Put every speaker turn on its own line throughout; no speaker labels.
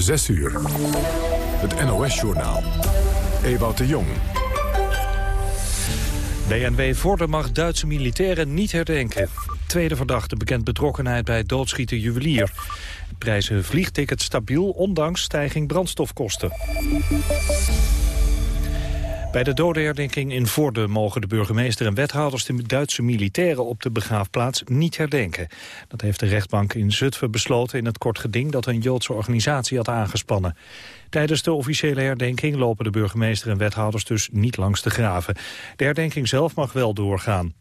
6 uur. Het NOS-journaal. Ewout de Jong.
BNW Vorden mag Duitse militairen niet herdenken. Tweede verdachte bekend betrokkenheid bij doodschieten juwelier. Prijzen vliegtickets stabiel, ondanks stijging brandstofkosten. Bij de dodenherdenking in Vorden mogen de burgemeester en wethouders de Duitse militairen op de begraafplaats niet herdenken. Dat heeft de rechtbank in Zutphen besloten in het kort geding dat een Joodse organisatie had aangespannen. Tijdens de officiële herdenking lopen de burgemeester en wethouders dus niet langs de graven. De herdenking zelf mag wel doorgaan.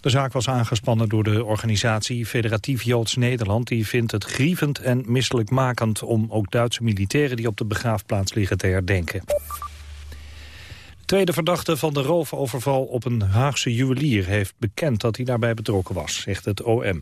De zaak was aangespannen door de organisatie Federatief Joods Nederland. Die vindt het grievend en misselijkmakend om ook Duitse militairen die op de begraafplaats liggen te herdenken tweede verdachte van de roofoverval op een Haagse juwelier heeft bekend dat hij daarbij betrokken was, zegt het OM.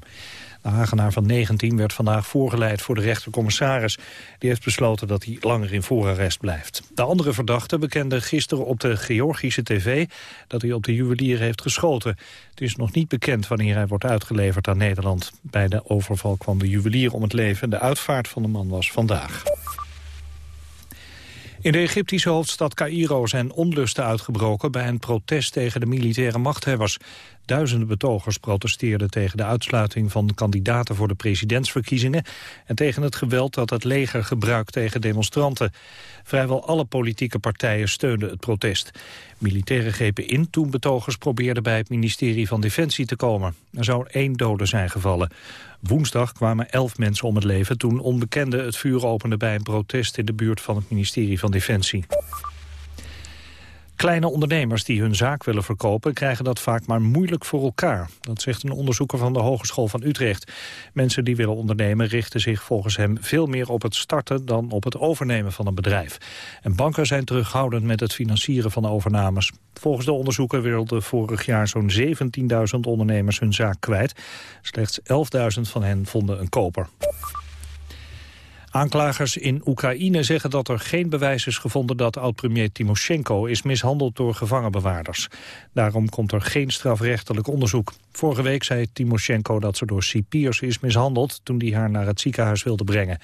De Hagenaar van 19 werd vandaag voorgeleid voor de rechtercommissaris. Die heeft besloten dat hij langer in voorarrest blijft. De andere verdachte bekende gisteren op de Georgische tv dat hij op de juwelier heeft geschoten. Het is nog niet bekend wanneer hij wordt uitgeleverd aan Nederland. Bij de overval kwam de juwelier om het leven. De uitvaart van de man was vandaag. In de Egyptische hoofdstad Cairo zijn onlusten uitgebroken bij een protest tegen de militaire machthebbers. Duizenden betogers protesteerden tegen de uitsluiting van kandidaten voor de presidentsverkiezingen en tegen het geweld dat het leger gebruikt tegen demonstranten. Vrijwel alle politieke partijen steunden het protest. Militairen grepen in toen betogers probeerden bij het ministerie van Defensie te komen. Er zou één dode zijn gevallen. Woensdag kwamen elf mensen om het leven toen onbekenden het vuur openden bij een protest in de buurt van het ministerie van Defensie. Kleine ondernemers die hun zaak willen verkopen... krijgen dat vaak maar moeilijk voor elkaar. Dat zegt een onderzoeker van de Hogeschool van Utrecht. Mensen die willen ondernemen richten zich volgens hem... veel meer op het starten dan op het overnemen van een bedrijf. En banken zijn terughoudend met het financieren van overnames. Volgens de onderzoeker wilden vorig jaar zo'n 17.000 ondernemers hun zaak kwijt. Slechts 11.000 van hen vonden een koper. Aanklagers in Oekraïne zeggen dat er geen bewijs is gevonden dat oud-premier Timoshenko is mishandeld door gevangenbewaarders. Daarom komt er geen strafrechtelijk onderzoek. Vorige week zei Timoshenko dat ze door cipiers is mishandeld toen die haar naar het ziekenhuis wilde brengen.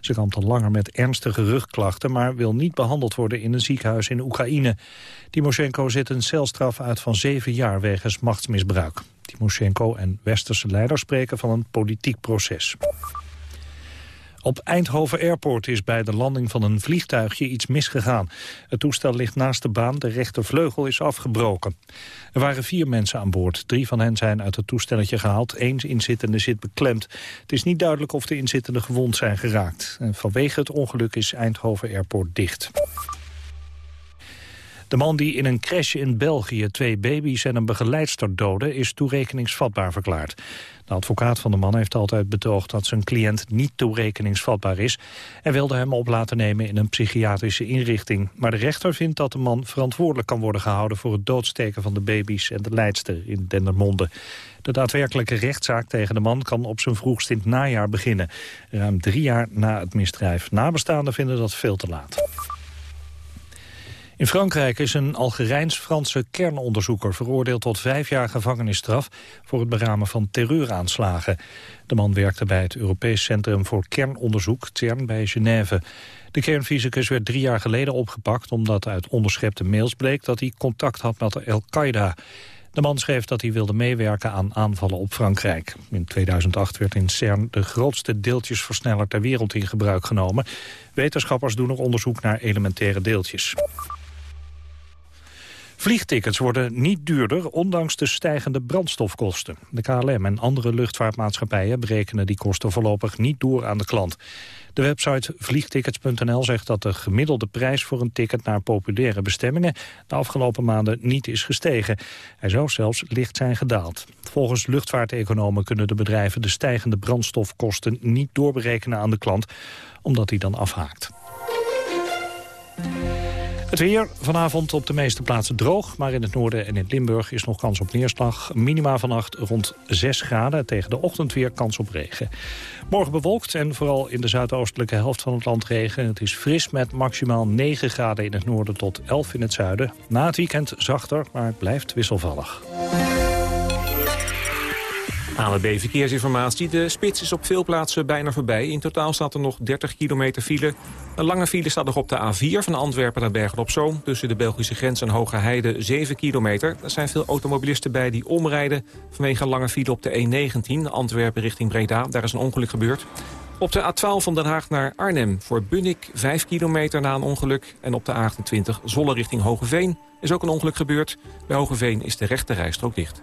Ze kampt al langer met ernstige rugklachten, maar wil niet behandeld worden in een ziekenhuis in Oekraïne. Timoshenko zit een celstraf uit van zeven jaar wegens machtsmisbruik. Timoshenko en westerse leiders spreken van een politiek proces. Op Eindhoven Airport is bij de landing van een vliegtuigje iets misgegaan. Het toestel ligt naast de baan, de rechtervleugel is afgebroken. Er waren vier mensen aan boord. Drie van hen zijn uit het toestelletje gehaald. Eén inzittende zit beklemd. Het is niet duidelijk of de inzittenden gewond zijn geraakt. Vanwege het ongeluk is Eindhoven Airport dicht. De man die in een crash in België twee baby's en een begeleidster doodde... is toerekeningsvatbaar verklaard. De advocaat van de man heeft altijd betoogd dat zijn cliënt niet toerekeningsvatbaar is... en wilde hem op laten nemen in een psychiatrische inrichting. Maar de rechter vindt dat de man verantwoordelijk kan worden gehouden... voor het doodsteken van de baby's en de leidster in Dendermonde. De daadwerkelijke rechtszaak tegen de man kan op zijn vroegst in het najaar beginnen. Ruim drie jaar na het misdrijf. Nabestaanden vinden dat veel te laat. In Frankrijk is een Algerijns-Franse kernonderzoeker veroordeeld tot vijf jaar gevangenisstraf voor het beramen van terreuraanslagen. De man werkte bij het Europees Centrum voor Kernonderzoek, CERN, bij Genève. De kernfysicus werd drie jaar geleden opgepakt omdat uit onderschepte mails bleek dat hij contact had met Al-Qaeda. De man schreef dat hij wilde meewerken aan aanvallen op Frankrijk. In 2008 werd in CERN de grootste deeltjesversneller ter wereld in gebruik genomen. Wetenschappers doen er onderzoek naar elementaire deeltjes. Vliegtickets worden niet duurder, ondanks de stijgende brandstofkosten. De KLM en andere luchtvaartmaatschappijen berekenen die kosten voorlopig niet door aan de klant. De website vliegtickets.nl zegt dat de gemiddelde prijs voor een ticket naar populaire bestemmingen de afgelopen maanden niet is gestegen. Hij zou zelfs licht zijn gedaald. Volgens luchtvaarteconomen kunnen de bedrijven de stijgende brandstofkosten niet doorberekenen aan de klant, omdat hij dan afhaakt. Het weer vanavond op de meeste plaatsen droog, maar in het noorden en in Limburg is nog kans op neerslag. Minima vannacht rond 6 graden, tegen de ochtend weer kans op regen. Morgen bewolkt en vooral in de zuidoostelijke helft van het land regen. Het is fris met maximaal 9 graden in het noorden tot 11 in het zuiden. Na het weekend zachter, maar het blijft wisselvallig.
ANWB Verkeersinformatie. De spits is op veel plaatsen bijna voorbij. In totaal staat er nog 30 kilometer file. Een lange file staat nog op de A4 van Antwerpen naar Bergen-op-Zoom... tussen de Belgische grens en Hoge Heide 7 kilometer. Er zijn veel automobilisten bij die omrijden... vanwege een lange file op de E19, Antwerpen richting Breda. Daar is een ongeluk gebeurd. Op de A12 van Den Haag naar Arnhem voor Bunnik 5 kilometer na een ongeluk. En op de A28 Zolle richting Hogeveen is ook een ongeluk gebeurd. Bij Hogeveen is de rechte rijstrook dicht.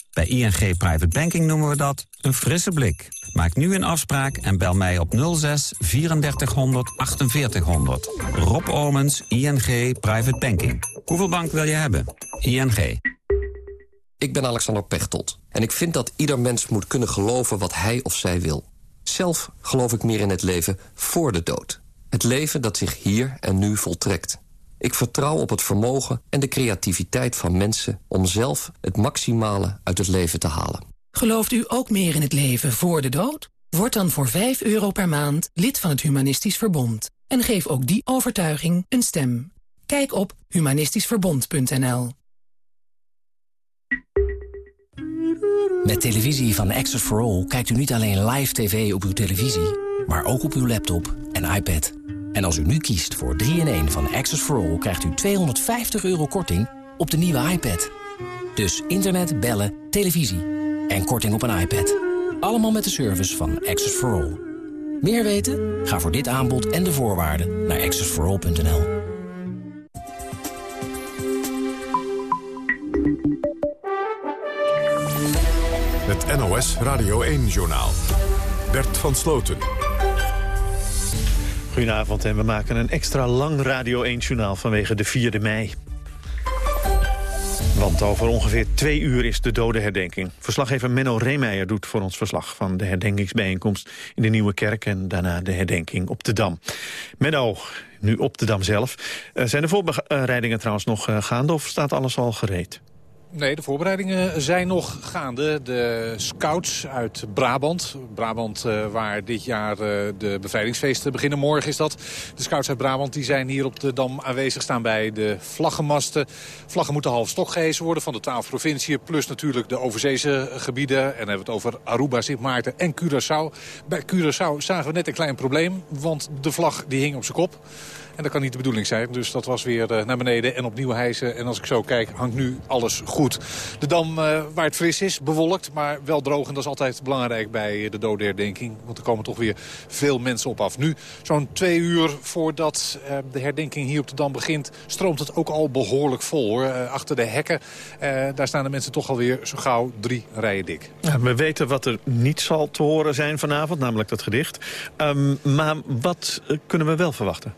Bij ING Private Banking noemen we dat een frisse blik. Maak nu een afspraak en bel mij op 06 3400 4800. Rob Omens, ING Private Banking. Hoeveel bank wil je hebben? ING.
Ik ben Alexander Pechtold en ik vind dat ieder mens moet kunnen geloven wat hij of zij wil. Zelf geloof ik meer in het leven voor de dood. Het leven dat zich hier en nu voltrekt. Ik vertrouw op het vermogen en de creativiteit van mensen... om zelf het maximale uit het leven te halen.
Gelooft u ook meer in het leven voor de dood? Word dan voor 5 euro per maand lid van het Humanistisch Verbond. En geef ook die overtuiging een stem. Kijk op humanistischverbond.nl
Met televisie van Access for All kijkt u niet alleen live tv op uw televisie... maar ook op uw laptop en iPad... En als u nu kiest voor 3-in-1 van Access for All... krijgt u 250 euro korting op de nieuwe iPad. Dus internet, bellen, televisie en korting op een iPad. Allemaal met de service van Access for All. Meer weten? Ga voor dit aanbod en de voorwaarden naar accessforall.nl.
Het NOS Radio 1-journaal. Bert van Sloten.
Goedenavond en we maken een extra lang Radio 1-journaal vanwege de 4e mei. Want over ongeveer twee uur is de dodenherdenking. Verslaggever Menno Reemeijer doet voor ons verslag van de herdenkingsbijeenkomst in de Nieuwe Kerk en daarna de herdenking op de Dam. Menno, nu op de Dam zelf. Uh, zijn de voorbereidingen trouwens nog uh, gaande of staat alles al gereed?
Nee, de voorbereidingen zijn nog gaande. De scouts uit Brabant. Brabant uh, waar dit jaar uh, de bevrijdingsfeesten beginnen. Morgen is dat. De scouts uit Brabant die zijn hier op de Dam aanwezig staan bij de vlaggenmasten. Vlaggen moeten half stok gehezen worden van de twaalf provinciën. Plus natuurlijk de overzeese gebieden. En dan hebben we het over Aruba, Sint Maarten en Curaçao. Bij Curaçao zagen we net een klein probleem. Want de vlag die hing op zijn kop. En dat kan niet de bedoeling zijn. Dus dat was weer uh, naar beneden en opnieuw hijsen. En als ik zo kijk, hangt nu alles goed. De dam uh, waar het fris is, bewolkt, maar wel droog. En dat is altijd belangrijk bij de dodenherdenking. Want er komen toch weer veel mensen op af. Nu, zo'n twee uur voordat uh, de herdenking hier op de dam begint... stroomt het ook al behoorlijk vol, achter de hekken, daar staan de mensen toch alweer zo gauw drie rijen dik.
Ja, we weten wat er niet zal te horen zijn vanavond, namelijk dat gedicht. Um, maar wat kunnen we wel verwachten?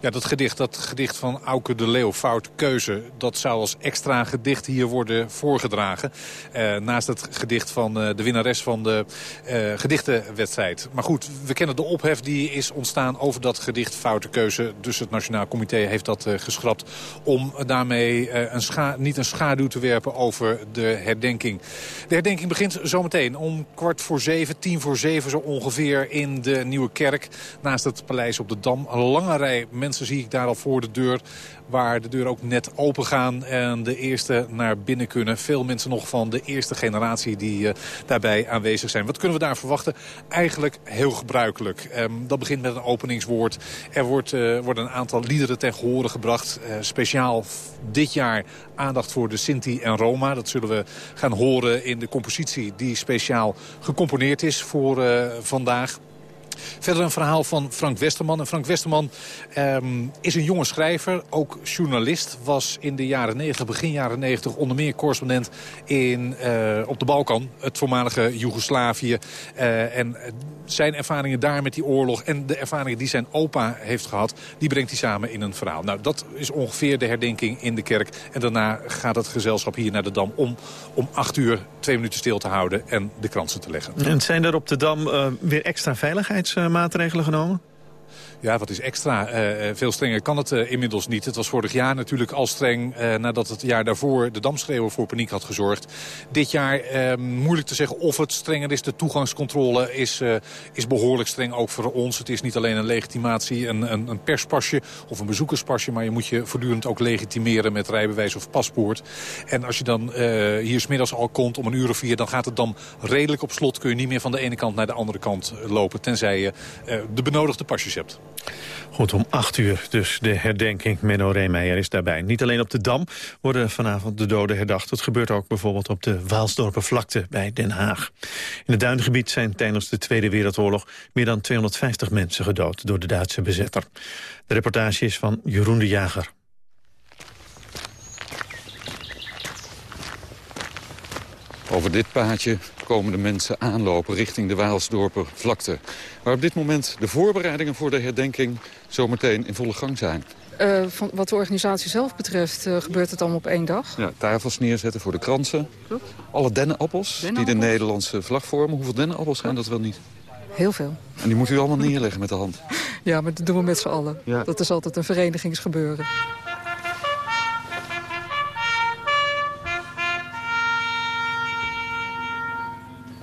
Ja, dat gedicht, dat gedicht van Auke de Leeuw, Fout Keuze... dat zou als extra gedicht hier worden voorgedragen. Uh, naast het gedicht van uh, de winnares van de uh, gedichtenwedstrijd. Maar goed, we kennen de ophef die is ontstaan over dat gedicht Foute Keuze. Dus het Nationaal Comité heeft dat geschrapt... om daarmee een niet een schaduw te werpen over de herdenking. De herdenking begint zometeen om kwart voor zeven, tien voor zeven zo ongeveer... in de Nieuwe Kerk, naast het paleis op de Dam. Een lange rij mensen zie ik daar al voor de deur. Waar de deur ook net open gaan en de eerste naar binnen kunnen. Veel mensen nog van de eerste generatie die uh, daarbij aanwezig zijn. Wat kunnen we daar verwachten? Eigenlijk heel gebruikelijk. Um, dat begint met een openingswoord. Er wordt, uh, worden een aantal liederen ten gehore gebracht. Uh, speciaal dit jaar aandacht voor de Sinti en Roma. Dat zullen we gaan horen in de compositie die speciaal gecomponeerd is voor vandaag. Verder een verhaal van Frank Westerman. En Frank Westerman um, is een jonge schrijver, ook journalist. Was in de jaren 90, begin jaren 90 onder meer correspondent in, uh, op de Balkan. Het voormalige Joegoslavië. Uh, en zijn ervaringen daar met die oorlog en de ervaringen die zijn opa heeft gehad... die brengt hij samen in een verhaal. Nou, dat is ongeveer de herdenking in de kerk. En daarna gaat het gezelschap hier naar de Dam om om acht uur twee minuten stil te houden en de kransen te leggen.
En zijn er op de Dam weer extra veiligheidsmaatregelen genomen?
Ja, wat is extra? Uh, veel strenger kan het uh, inmiddels niet. Het was vorig jaar natuurlijk al streng nadat het jaar daarvoor de damschreeuwen voor paniek had gezorgd. Dit jaar moeilijk te zeggen of het strenger is. De toegangscontrole is, is behoorlijk streng ook voor ons. Het is niet alleen een legitimatie, een, een, een, perspasje of een bezoekerspasje. Maar je moet je voortdurend ook legitimeren met rijbewijs of paspoort. En als je dan hier smiddags al komt om een uur of vier... dan gaat het dan redelijk op slot. Kun je niet meer van de ene kant naar de andere kant lopen. Tenzij je de benodigde pasjes hebt.
Goed, om acht uur dus de herdenking. Menno Reemeijer is daarbij. Niet alleen op de Dam worden vanavond de doden herdacht. Het gebeurt ook bijvoorbeeld op de Waalsdorpenvlakte bij Den Haag. In het Duingebied zijn tijdens de Tweede Wereldoorlog... meer dan 250 mensen gedood door de Duitse bezetter. De reportage is van Jeroen de Jager.
Over dit paadje komen de mensen aanlopen richting de Waalsdorper vlakte. Waar op dit moment de voorbereidingen voor de herdenking zometeen in volle gang zijn.
Uh, van, wat de organisatie zelf betreft uh, gebeurt het allemaal op één dag.
Ja, tafels neerzetten voor de kransen. Klopt. Alle dennenappels, die de Nederlandse vlag vormen. Hoeveel dennenappels zijn dat wel niet?
Heel veel.
En die moet u allemaal neerleggen met de hand?
Ja, maar dat doen we met z'n allen. Ja. Dat is altijd een verenigingsgebeuren.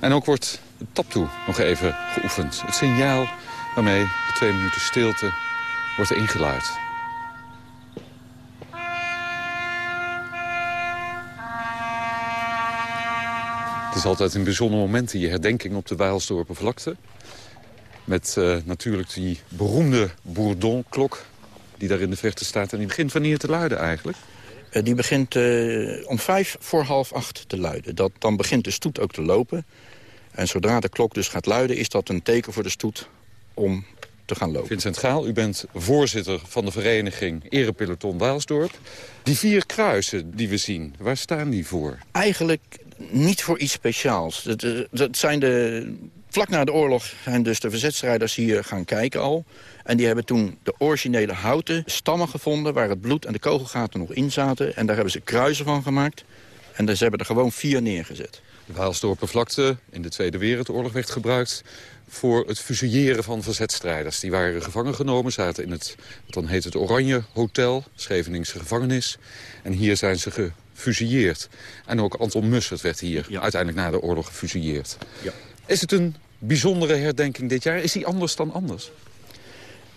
En ook wordt het taptoe nog even geoefend. Het signaal waarmee de twee minuten stilte wordt ingeluid. Het is altijd een bijzonder moment, die herdenking op de Waalsdorpen vlakte. Met uh, natuurlijk die beroemde Bourdon-klok die daar in de verte staat. En die begint wanneer te luiden eigenlijk?
Uh, die begint uh, om vijf voor half acht te luiden. Dat, dan begint de stoet ook te lopen. En zodra de klok dus gaat luiden, is dat een teken voor de stoet om te gaan lopen.
Vincent Gaal, u bent voorzitter van de vereniging Erepeloton Waalsdorp. Die vier kruisen die we zien, waar staan die voor?
Eigenlijk niet voor iets speciaals. Dat, eh, dat zijn de, vlak na de oorlog zijn dus de verzetstrijders hier gaan kijken al. En die hebben toen de originele houten stammen gevonden... waar het bloed en de kogelgaten nog in zaten. En daar hebben ze kruisen van gemaakt. En dus ze hebben er gewoon vier neergezet.
De Waalsdorpenvlakte in de Tweede Wereldoorlog werd gebruikt voor het fusilleren van verzetstrijders. Die waren gevangen genomen, zaten in het, dan heet het Oranje Hotel, Scheveningse gevangenis. En hier zijn ze gefusilleerd. En ook Anton Mussert werd hier uiteindelijk na de oorlog gefusilleerd. Ja. Is het een bijzondere herdenking dit jaar? Is die anders dan anders?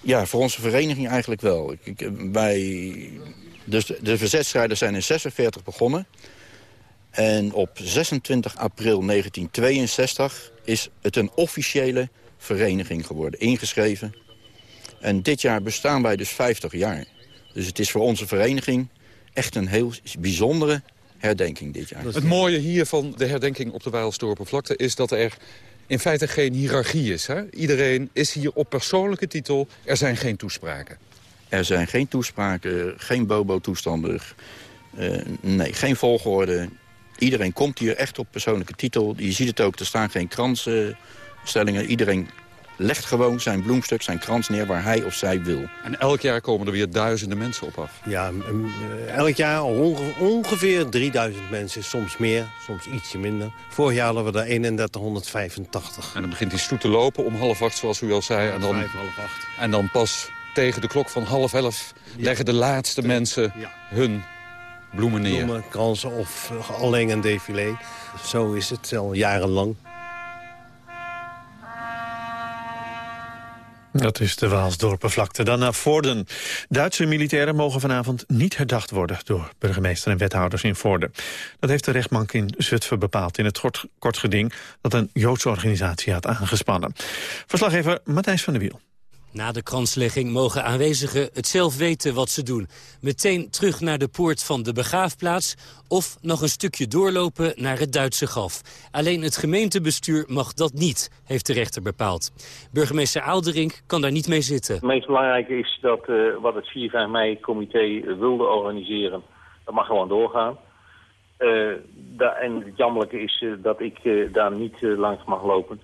Ja, voor onze vereniging eigenlijk wel. wij, dus de, de verzetstrijders zijn in 46 begonnen. En op 26 april 1962 is het een officiële vereniging geworden, ingeschreven. En dit jaar bestaan wij dus 50 jaar. Dus het is voor onze vereniging echt een heel bijzondere herdenking dit jaar.
Het mooie hier van de herdenking op de vlakte is dat er in feite geen hiërarchie is. Hè? Iedereen is hier op persoonlijke titel. Er zijn geen toespraken.
Er zijn geen toespraken, geen bobo-toestanden. Uh, nee, geen volgorde. Iedereen komt hier echt op persoonlijke titel. Je ziet het ook, er staan geen kransstellingen. Iedereen legt gewoon zijn bloemstuk, zijn krans neer waar hij of zij wil.
En elk jaar komen er weer duizenden mensen op af?
Ja, elk jaar ongeveer 3000 mensen, soms meer, soms ietsje minder. Vorig jaar hadden we er 3185.
En dan begint die stoet te lopen om half acht, zoals u al zei. En dan,
Vijf, half acht.
En dan pas tegen de klok van half elf leggen de laatste mensen hun bloemen neer.
Bloemen, kransen of alleen een défilé. Zo is het al jarenlang.
Dat is de Waalsdorpenvlakte. Dan naar Vorden. Duitse militairen mogen vanavond niet herdacht worden... door burgemeester en wethouders in Vorden. Dat heeft de rechtbank in Zutphen bepaald... in het kort geding dat een Joodse organisatie had aangespannen. Verslaggever Matthijs van der Wiel.
Na de kranslegging mogen aanwezigen het zelf weten wat ze doen. Meteen terug naar de poort van de begraafplaats... of nog een stukje doorlopen naar het Duitse graf. Alleen het gemeentebestuur mag dat niet, heeft de rechter bepaald. Burgemeester Aalderink kan daar niet mee zitten.
Het meest belangrijke is dat uh, wat het 4 5 mei-comité wilde organiseren... dat mag gewoon doorgaan. Uh, en het jammerlijke is uh, dat ik daar niet langs mag lopen...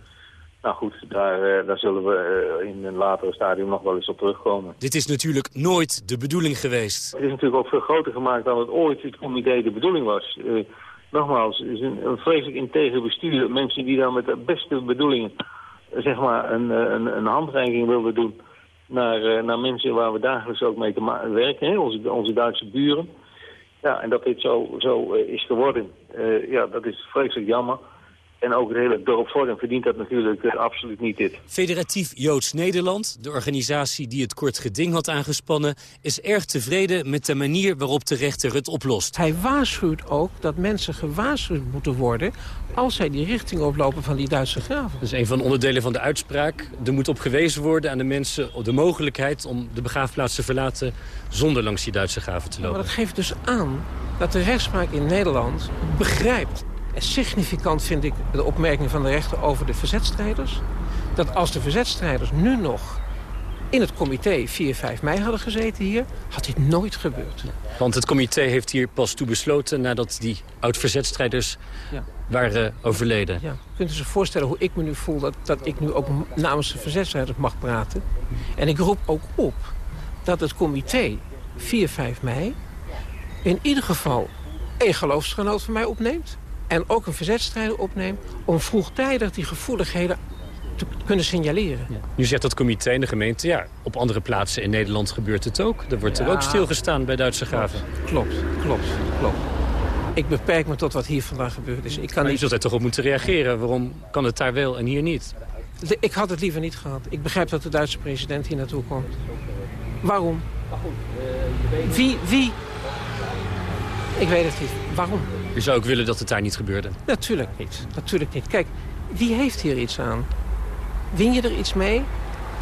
Nou goed, daar, uh, daar zullen we uh, in een latere stadium nog wel eens op terugkomen.
Dit is natuurlijk nooit de bedoeling geweest.
Het is natuurlijk ook veel groter gemaakt dan het ooit het comité de bedoeling was. Uh, nogmaals, het is een, een vreselijk integer bestuur. Mensen die dan met de beste bedoelingen zeg maar een, een, een handreiking wilden doen naar, naar mensen waar we dagelijks ook mee te werken, hè? Onze, onze Duitse buren. Ja, en dat dit zo, zo is geworden, ja, dat is vreselijk jammer. En ook het hele dorp Vorden verdient dat natuurlijk uh, absoluut niet dit.
Federatief Joods Nederland, de organisatie die het kort geding had aangespannen... is erg tevreden met de manier waarop de rechter het oplost.
Hij waarschuwt ook dat mensen gewaarschuwd moeten worden... als zij die richting oplopen van die Duitse graven.
Dat is een van de onderdelen van de uitspraak. Er moet op gewezen worden aan de mensen op de mogelijkheid... om de begraafplaats te verlaten zonder langs die Duitse graven te lopen.
maar dat geeft dus aan dat de rechtspraak in Nederland begrijpt en significant vind ik de opmerking van de rechter over de verzetstrijders. Dat als de verzetstrijders nu nog in het comité 4, 5 mei hadden gezeten hier... had dit nooit gebeurd.
Want het comité heeft hier pas toe besloten... nadat die oud-verzetstrijders ja. waren overleden.
Ja. Kunt u zich voorstellen hoe ik me nu voel... Dat, dat ik nu ook namens de verzetstrijders mag praten? En ik roep ook op dat het comité 4, 5 mei... in ieder geval een geloofsgenoot van mij opneemt en ook een verzetstrijder opneemt... om vroegtijdig die gevoeligheden te kunnen signaleren. Ja.
Nu zegt dat comité en de gemeente... ja, op andere plaatsen in Nederland gebeurt het ook. Er wordt er ook stilgestaan bij Duitse graven.
Klopt, klopt, klopt. Ik beperk me tot wat hier vandaag gebeurd is. Ik kan
maar niet... je zult er toch op moeten reageren. Waarom kan het daar wel en hier niet?
Ik had het liever niet gehad. Ik begrijp dat de Duitse president hier naartoe komt. Waarom? Wie, wie? Ik weet het niet. Waarom?
Je zou ook willen dat het daar niet gebeurde?
Natuurlijk niet. Natuurlijk niet. Kijk, wie heeft hier iets aan? Win je er iets mee?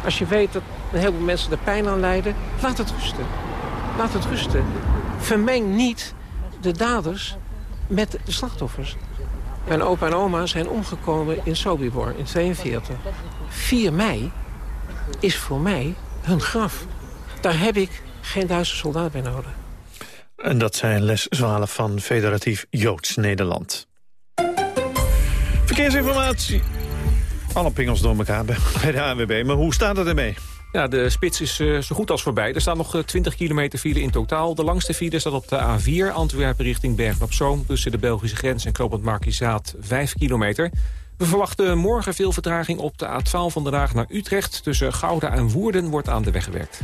Als je weet dat een heleboel mensen er pijn aan lijden, laat het rusten. Laat het rusten. Vermeng niet de daders met de slachtoffers. Mijn opa en oma zijn omgekomen in Sobibor in 42. 4 mei is voor mij hun graf. Daar heb ik geen Duitse soldaat bij nodig.
En dat zijn Les Zwalen van Federatief Joods Nederland. Verkeersinformatie. Alle pingels door elkaar bij de ANWB. Maar hoe staat het ermee?
Ja, de spits is uh, zo goed als voorbij. Er staan nog 20 eh, kilometer file in totaal. De langste file staat op de A4, Antwerpen richting Bergen-op-Zoom... tussen de Belgische grens en Knopend Markizaat, 5 kilometer. We verwachten morgen veel vertraging op de A12 van de Haag naar Utrecht. Tussen Gouda en Woerden wordt aan de weg gewerkt.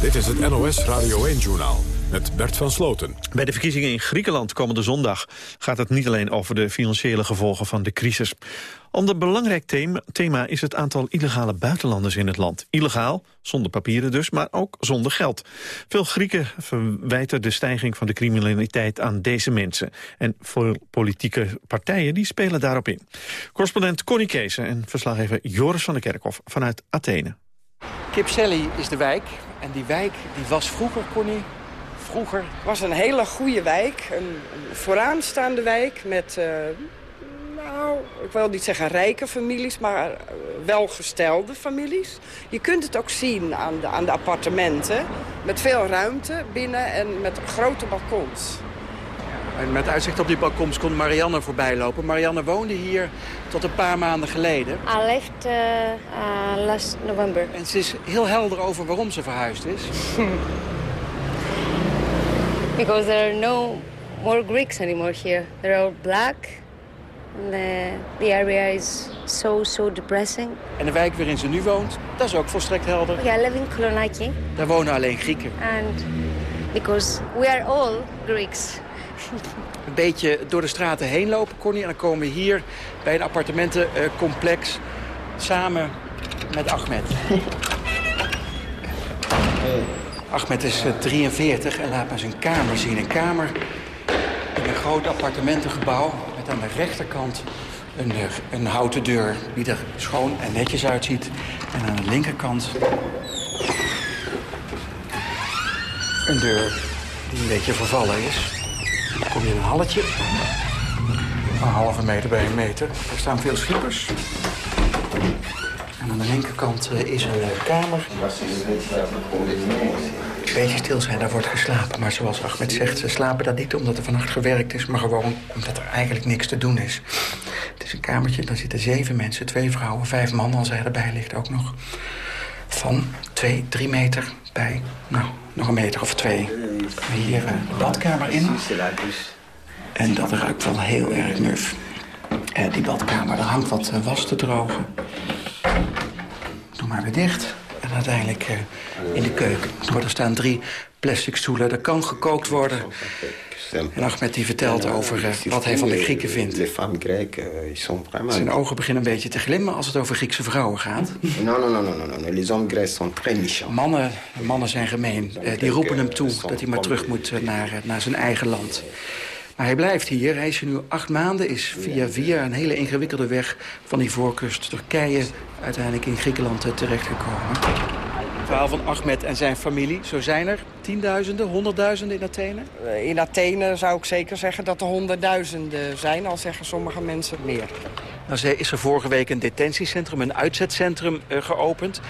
Dit is het NOS Radio 1-journaal met Bert van Sloten.
Bij de verkiezingen in Griekenland komende zondag gaat het niet alleen over de financiële gevolgen van de crisis. Ander belangrijk thema, thema is het aantal illegale buitenlanders in het land. Illegaal, zonder papieren dus, maar ook zonder geld. Veel Grieken verwijten de stijging van de criminaliteit aan deze mensen. En voor politieke partijen die spelen daarop in. Correspondent Connie Kees en verslaggever Joris van der Kerkhof vanuit Athene.
Kipselli is de wijk. En die wijk die was vroeger, Connie, vroeger...
was een hele goede wijk. Een, vooraanstaande wijk met... Uh, nou, ik wil niet zeggen rijke families, maar eh, welgestelde families. Je kunt het ook zien aan de, aan de appartementen. Met veel ruimte binnen en met grote balkons.
En met uitzicht op die balkons kon Marianne voorbij lopen. Marianne woonde hier tot een paar maanden geleden.
I left uh, uh, last November.
En ze is heel helder over waarom ze verhuisd is.
Because there are no more Greeks anymore here. They're all black. And the, the area is so, so depressing.
En de wijk waarin ze nu woont, dat is ook volstrekt helder.
Yeah, I live in Kolonaki.
Daar wonen alleen Grieken.
And because we are all Greeks.
Een beetje door de straten heen lopen, Connie. En dan komen we hier bij een appartementencomplex samen met Ahmed. Ahmed is 43 eh, en laat me zijn kamer zien. Een kamer in een groot appartementengebouw met aan de rechterkant een, eh, een houten deur die er schoon en netjes uitziet. En aan de linkerkant een deur die een beetje vervallen is. Dan kom je in een halletje. Een halve meter bij een meter. Er staan veel schippers. En aan de linkerkant eh, is een uh, kamer. Een beetje stil zijn, daar wordt geslapen. Maar zoals Ahmed zegt, ze slapen daar niet omdat er vannacht gewerkt is... maar gewoon omdat er eigenlijk niks te doen is. Het is een kamertje, daar zitten zeven mensen. Twee vrouwen, vijf mannen, als hij erbij ligt ook nog. Van twee, drie meter bij, nou, nog een meter of twee. Hier de badkamer in. En dat ruikt wel heel erg muf. Uh, die badkamer, daar hangt wat was te drogen. Doe maar weer dicht. En uiteindelijk in de keuken. Er staan drie plastic stoelen. Er kan gekookt worden. En Ahmed die vertelt over uh, wat hij van de Grieken vindt. Zijn ogen beginnen een beetje te glimmen als het over Griekse vrouwen gaat.
Non, non, non, non, non. Les hommes grecs sont très méchants.
Mannen, mannen zijn gemeen. Uh, die roepen hem toe dat hij maar terug moet naar, naar zijn eigen land. Maar hij blijft hier. Hij is hier nu acht maanden. Is via via een hele ingewikkelde weg van die voorkust Turkije... uiteindelijk in Griekenland terechtgekomen. Verhaal van Ahmed en zijn familie. Zo zijn er tienduizenden, honderdduizenden in Athene?
In Athene zou ik zeker zeggen dat er honderdduizenden zijn. Al zeggen sommige mensen meer.
Nou is er vorige week een detentiecentrum, een uitzetcentrum uh, geopend.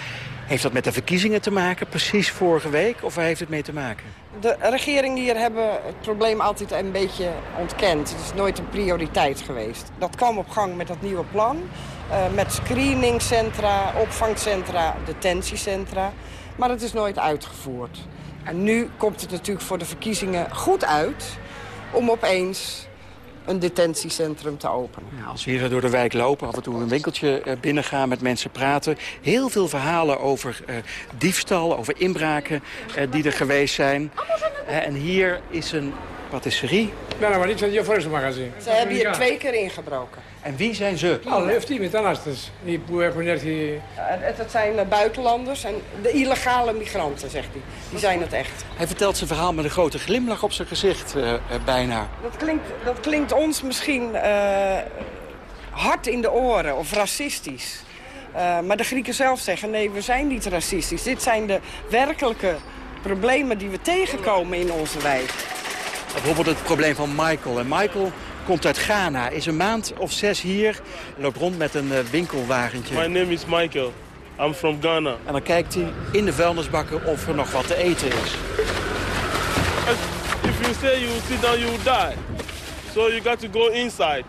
Heeft dat met de verkiezingen te maken, precies vorige week? Of waar heeft het mee te maken?
De regering hier hebben het probleem altijd een beetje ontkend. Het is nooit een prioriteit geweest. Dat kwam op gang met dat nieuwe plan. Uh, met screeningcentra, opvangcentra, detentiecentra. Maar het is nooit uitgevoerd. En nu komt het natuurlijk voor de verkiezingen goed uit... om opeens een detentiecentrum te openen.
Ja, als we hier door de wijk lopen, af en toe een winkeltje eh, binnengaan, met mensen praten. Heel veel verhalen over uh, diefstal, over inbraken uh, die er geweest zijn. en hier is een patisserie.
Nou, maar niet van je magazine.
Ze hebben hier twee keer ingebroken.
En wie zijn ze?
Alle heeft die met anastas. Die die...
Het zijn buitenlanders en de illegale migranten, zegt hij. Die zijn het echt.
Hij vertelt zijn verhaal met een grote glimlach op zijn gezicht, uh, uh, bijna.
Dat klinkt, dat klinkt ons misschien uh, hard in de oren of racistisch. maar de Grieken zelf zeggen, nee, we zijn niet racistisch. Dit zijn de werkelijke problemen die we tegenkomen in onze wijk.
Bijvoorbeeld het probleem van Michael. En Michael komt uit Ghana, is een maand of zes hier. Loopt rond met een uh, winkelwagentje.
My name is Michael. I'm from Ghana.
En dan kijkt hij in de vuilnisbakken of er nog wat te eten is.
If you say you sit down, you die. So you got to go inside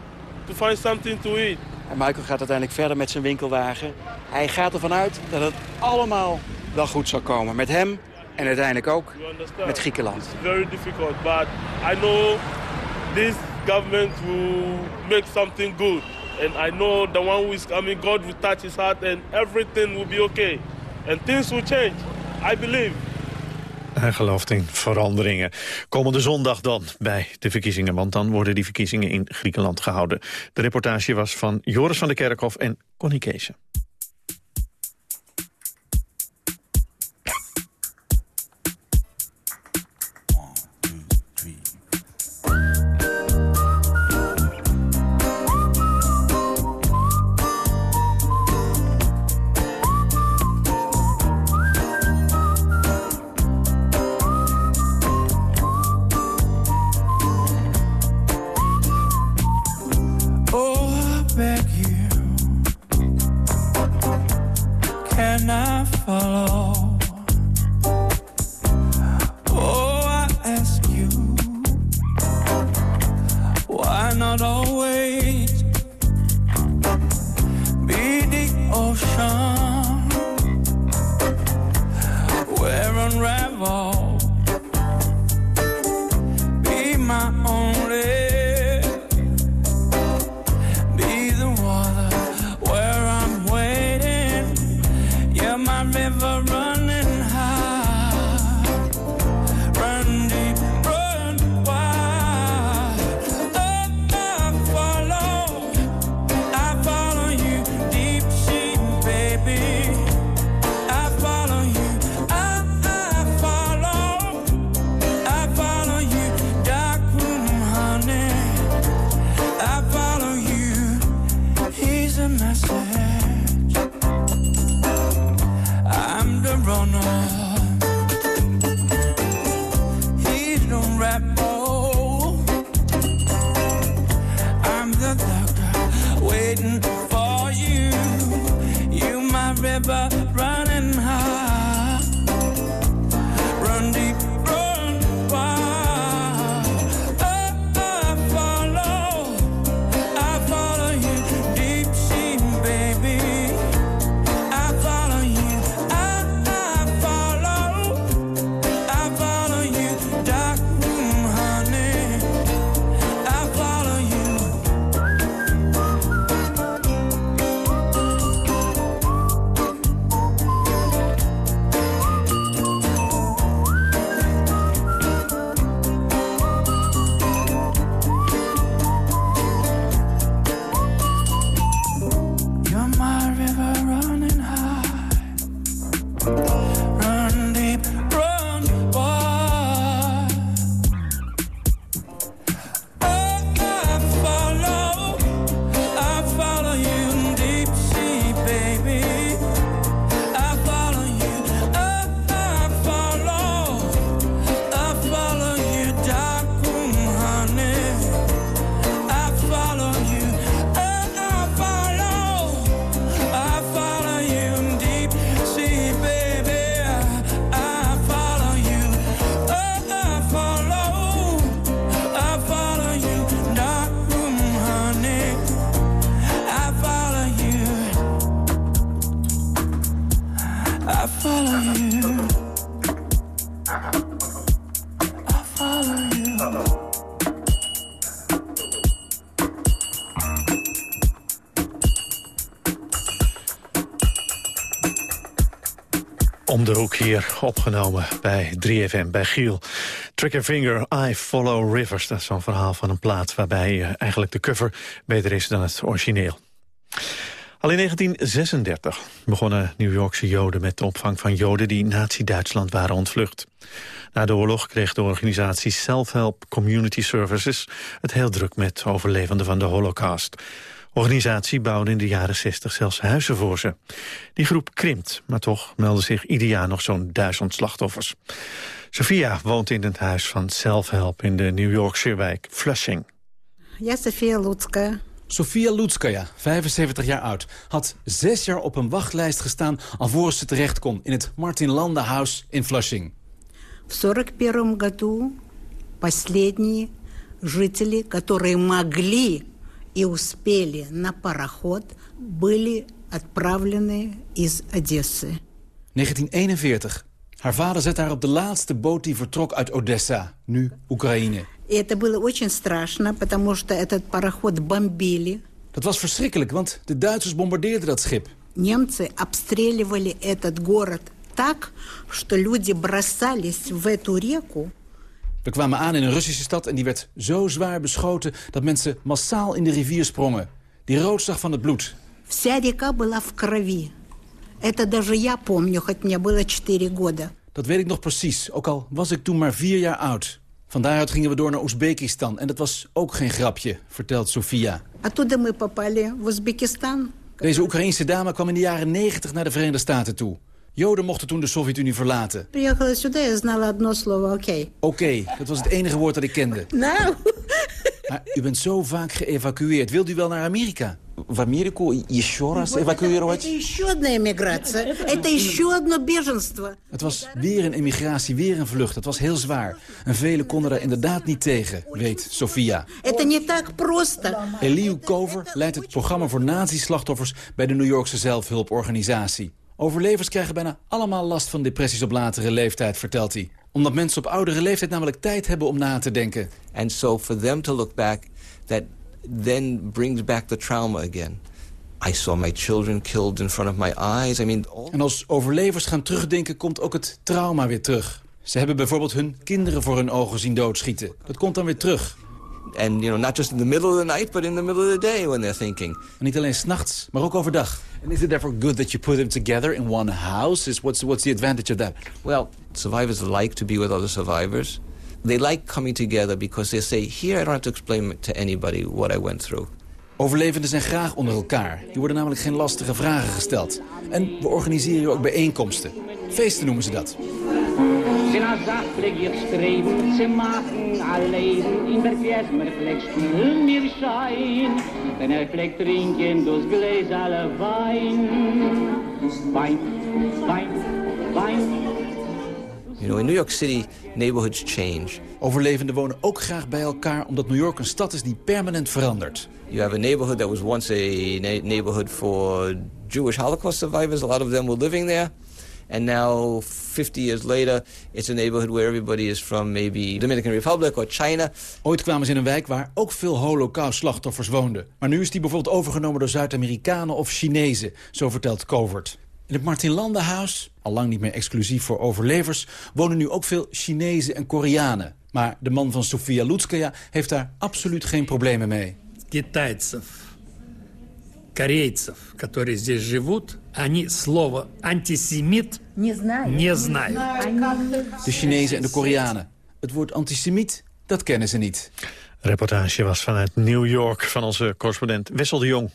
to find something to eat.
En Michael gaat uiteindelijk verder met zijn winkelwagen. Hij gaat ervan uit dat het allemaal wel goed zal komen. Met hem en uiteindelijk ook met Griekenland.
It's very difficult, but I know this government will make something good. And I know the one who is coming, God will touch his heart and everything will be okay. And things will change. I believe.
Hij gelooft in veranderingen. Komende zondag dan bij de verkiezingen, want dan worden die verkiezingen in Griekenland gehouden. De reportage was van Joris van der Kerkhof en Connie Keesen.
Hoek hier opgenomen bij 3FM, bij Giel. Trigger Finger, I Follow Rivers. Dat is zo'n verhaal van een plaat waarbij uh, eigenlijk de cover beter is dan het origineel. Al in 1936 begonnen New Yorkse Joden met de opvang van Joden die Nazi-Duitsland waren ontvlucht. Na de oorlog kreeg de organisatie Self-Help Community Services het heel druk met overlevenden van de Holocaust organisatie bouwde in de jaren 60 zelfs huizen voor ze. Die groep krimpt, maar toch melden zich ieder jaar nog zo'n duizend slachtoffers. Sophia woont in het huis van Self-Help in de New Yorkse wijk Flushing.
Ja, Sofia Lutskaya.
Sofia Lutskaya, 75 jaar oud, had zes jaar op een wachtlijst gestaan... alvorens ze terecht kon in het Martin Landa House in Flushing.
В 41 году последние жители, которые могли и успели на пароход, были отправлены из Одессы.
1941. Haar vader zet haar op de laatste boot die vertrok uit Odessa, nu Oekraïne.
Это было очень страшно, потому что этот пароход бомбили.
Dat was verschrikkelijk, want de Duitsers bombardeerden dat schip.
Немцы обстреливали этот город так, что люди бросались в эту реку.
We kwamen aan in een Russische stad en die werd zo zwaar beschoten... dat mensen massaal in de rivier sprongen. Die rood zag van het bloed.
Вся река была в крови. Это даже я помню, хоть мне было 4 года.
Dat weet ik nog precies, ook al was ik toen maar vier jaar oud. Van daaruit gingen we door naar Oezbekistan en dat was ook geen grapje, vertelt Sofia.
Оттуда мы попали в Узбекистан.
Deze Oekraïnse dame kwam in de jaren 90 naar de Verenigde Staten toe. Joden mochten toen de Sovjet-Unie verlaten.
Приехала сюда, я знала одно слово «окей».
Oké, dat was het enige woord dat ik kende.
Nou,
Maar u bent zo vaak geëvacueerd. Wilt u wel naar Amerika? В Америку еще раз
это
эвакуировать?
еще одна эмиграция. Это еще одно беженство.
Het was weer een emigratie, weer een vlucht. Het was heel zwaar. En velen konden daar inderdaad niet tegen, weet Sofia.
Это не так просто.
Eliu Cover leidt het programma voor nazi-slachtoffers... bij de New Yorkse zelfhulporganisatie. Overlevers krijgen bijna allemaal last van depressies op latere leeftijd, vertelt hij. Omdat mensen op oudere leeftijd namelijk tijd hebben om na te denken.
And so for them to look back, that then brings back the trauma again. I saw my children killed in front of my eyes. I mean, all...
En als overlevers gaan terugdenken, komt ook het trauma weer terug. Ze hebben bijvoorbeeld hun kinderen voor hun ogen zien doodschieten. Dat komt dan weer terug.
And, you know, not just in the middle of the night, but in the middle of the day when they're thinking.
En niet alleen s'nachts, maar ook overdag.
And is it therefore good that you put them together in one house? Is what's what's the advantage of that?
Well, survivors like to be with other survivors. They like coming together because they say, here I don't have to explain to anybody what I went through.
Overlevenden zijn graag onder elkaar. Die worden namelijk geen lastige vragen gesteld. En we organiseren ook bijeenkomsten. Feesten noemen ze dat.
Er.
You know, in New York City, neighborhoods change.
Overlevenden wonen ook graag bij elkaar omdat New York een stad is die permanent verandert.
You have a neighborhood that was once a neighborhood for Jewish Holocaust survivors. A lot of them were living there. And now, 50 years later, it's a neighborhood where everybody is from maybe Dominican Republic or China.
Ooit kwamen ze in een wijk waar ook veel holocaust-slachtoffers woonden. Maar nu is die bijvoorbeeld overgenomen door Zuid-Amerikanen of Chinezen, zo vertelt Covert. In het Martin Landenhuis, al lang niet meer exclusief voor overlevers... wonen nu ook veel Chinezen en Koreanen. Maar de man van Sofia Lutskaya heeft daar absoluut geen problemen mee
корейцев, которые здесь живут, они слово антисемит
Не знаю.
не знают.
De Chinezen en de Koreanen. Het woord antisemiet, dat kennen ze niet.
Reportage was vanuit New York van onze correspondent Wessel de Jong.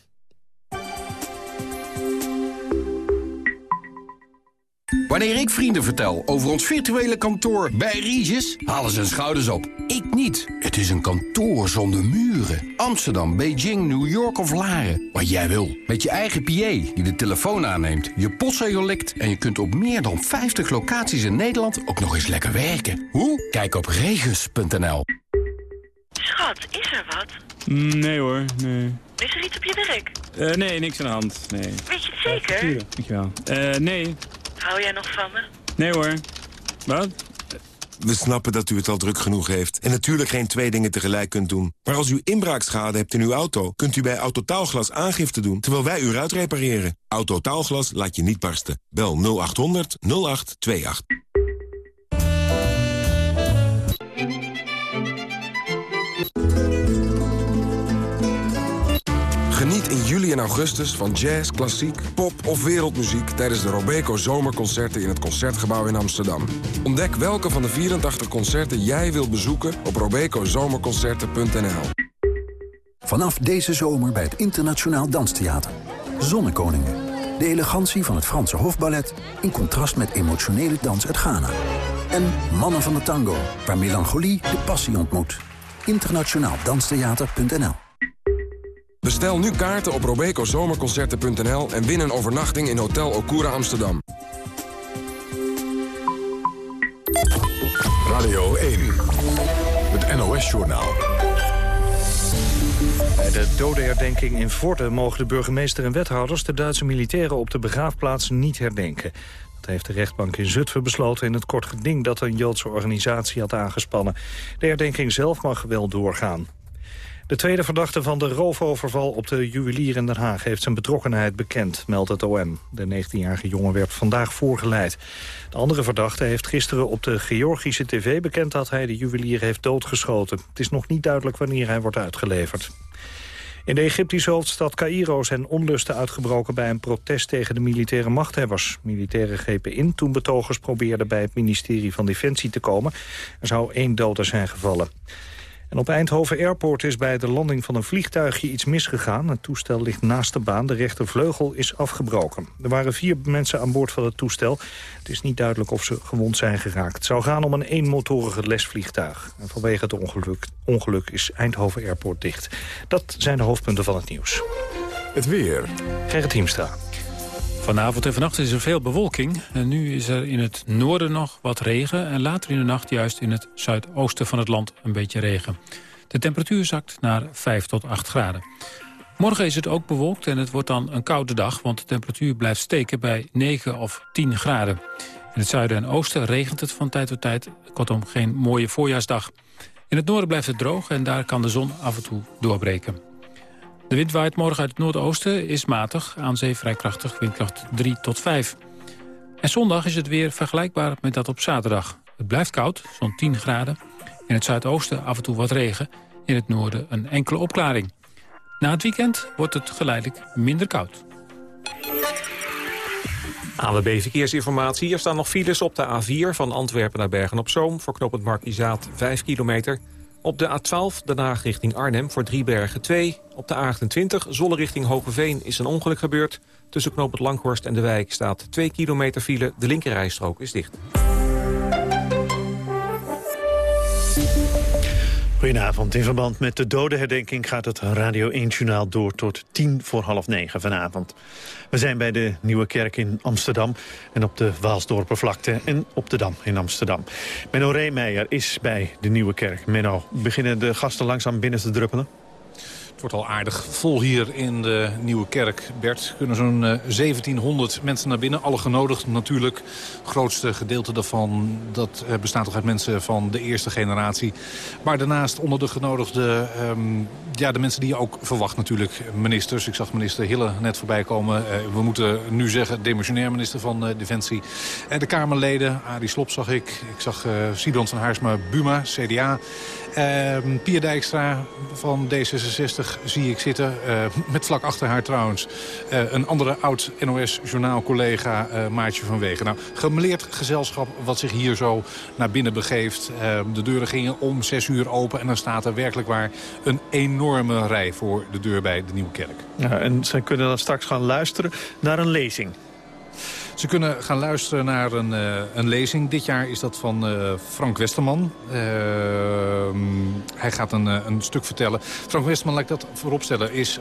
Wanneer ik vrienden vertel over ons virtuele kantoor bij Regis, halen ze hun schouders op. Ik niet. Het is een kantoor zonder muren. Amsterdam, Beijing, New York of Laren. Wat jij wil. Met je eigen PA die de telefoon aanneemt, je postzegel likt... en je kunt op meer dan 50 locaties in Nederland ook nog eens lekker werken. Hoe? Kijk op regis.nl.
Schat, is er wat?
Nee hoor, nee.
Is er iets op je werk?
Eh, nee, niks aan de hand, nee.
Weet je het zeker?
Dankjewel. Eh, nee.
Hou jij nog van me?
Nee hoor. Wat?
We snappen dat u het al druk genoeg heeft en natuurlijk geen twee dingen tegelijk kunt doen. Maar als u inbraakschade hebt in uw auto, kunt u bij Autotaalglas aangifte doen terwijl wij u ruit repareren. Autotaalglas laat je niet barsten. Bel 0800 0828.
In juli en augustus van jazz, klassiek, pop of wereldmuziek... tijdens de Robeco Zomerconcerten in het Concertgebouw in Amsterdam. Ontdek welke van de 84 concerten jij wilt bezoeken op robecozomerconcerten.nl.
Vanaf deze zomer bij het Internationaal Danstheater. Zonnekoningen. De elegantie van het Franse hofballet... in contrast met emotionele dans uit Ghana. En Mannen van de Tango, waar melancholie de passie ontmoet. Internationaaldanstheater.nl
Bestel nu kaarten op robecozomerconcerten.nl en win een overnachting in Hotel Okura Amsterdam.
Radio 1, het NOS-journaal.
Bij de dodenherdenking in Vorden mogen de burgemeester en wethouders... de Duitse militairen op de begraafplaats niet herdenken. Dat heeft de rechtbank in Zutphen besloten in het kort geding... dat een Joodse organisatie had aangespannen. De herdenking zelf mag wel doorgaan. De tweede verdachte van de roofoverval op de juwelier in Den Haag... heeft zijn betrokkenheid bekend, meldt het OM. De 19-jarige jongen werd vandaag voorgeleid. De andere verdachte heeft gisteren op de Georgische tv bekend... dat hij de juwelier heeft doodgeschoten. Het is nog niet duidelijk wanneer hij wordt uitgeleverd. In de Egyptische hoofdstad Cairo zijn onlusten uitgebroken bij een protest tegen de militaire machthebbers. Militairen grepen in toen betogers probeerden bij het ministerie van Defensie te komen. Er zou één dode zijn gevallen. En op Eindhoven Airport is bij de landing van een vliegtuigje iets misgegaan. Het toestel ligt naast de baan. De rechtervleugel is afgebroken. Er waren vier mensen aan boord van het toestel. Het is niet duidelijk of ze gewond zijn geraakt. Het zou gaan om een eenmotorige lesvliegtuig. En vanwege het ongeluk, ongeluk is Eindhoven Airport dicht. Dat zijn de hoofdpunten van het nieuws.
Het weer.
Gerrit Hiemstra.
Vanavond en vannacht is er veel bewolking. En nu is er in het noorden nog wat regen. En later in de nacht juist in het zuidoosten van het land een beetje regen. De temperatuur zakt naar 5 tot 8 graden. Morgen is het ook bewolkt en het wordt dan een koude dag... want de temperatuur blijft steken bij 9 of 10 graden. In het zuiden en oosten regent het van tijd tot tijd. Kortom, geen mooie voorjaarsdag. In het noorden blijft het droog en daar kan de zon af en toe doorbreken. De wind waait morgen uit het noordoosten, is matig, aan zee vrij krachtig, windkracht 3 tot 5. En zondag is het weer vergelijkbaar met dat op zaterdag. Het blijft koud, zo'n 10 graden. In het zuidoosten af en toe wat regen, in het noorden een enkele opklaring. Na het weekend wordt het geleidelijk minder koud.
ANWB Verkeersinformatie. Er staan nog files op de A4 van Antwerpen naar Bergen-op-Zoom... voor knooppunt Markizaat 5 kilometer... Op de A12 daarna richting Arnhem voor Driebergen 2. Op de A28 Zolle richting Hogeveen is een ongeluk gebeurd. Tussen knooppunt Langhorst en de wijk staat 2 kilometer file. De linkerrijstrook is dicht.
Goedenavond. In verband met de dodenherdenking gaat het Radio 1-journaal door tot tien voor half negen vanavond. We zijn bij de Nieuwe Kerk in Amsterdam en op de Waalsdorpenvlakte en op de Dam in Amsterdam. Menno Reemeijer is bij de Nieuwe Kerk. Menno, beginnen de gasten langzaam binnen te druppelen?
Wordt al aardig vol hier in de Nieuwe Kerk. Bert, kunnen zo'n 1700 mensen naar binnen. Alle genodigd natuurlijk. Het grootste gedeelte daarvan dat eh, bestaat toch uit mensen van de eerste generatie. Maar daarnaast onder de genodigden... Um, ja, de mensen die je ook verwacht natuurlijk. Ministers. Ik zag minister Hille net voorbij komen. Uh, we moeten nu zeggen demissionair minister van Defensie. En de Kamerleden. Arie Slop zag ik. Ik zag uh, Sidon van Haarsma Buma, CDA. Uh, Dijkstra van D66 zie ik zitten. Uh, met vlak achter haar trouwens uh, een andere oud-NOS-journaal-collega uh, Maartje van Wegen. Nou, gemeleerd gezelschap wat zich hier zo naar binnen begeeft. Ehm, de deuren gingen om zes uur open en dan staat er werkelijk waar een enorme rij voor de deur bij de Nieuwe Kerk.
En ze kunnen dan straks gaan luisteren naar een lezing.
Ze kunnen gaan luisteren naar een, uh, een lezing. Dit jaar is dat van uh, Frank Westerman. Uh, hij gaat een, een, stuk vertellen. Frank Westerman, laat ik dat vooropstellen, is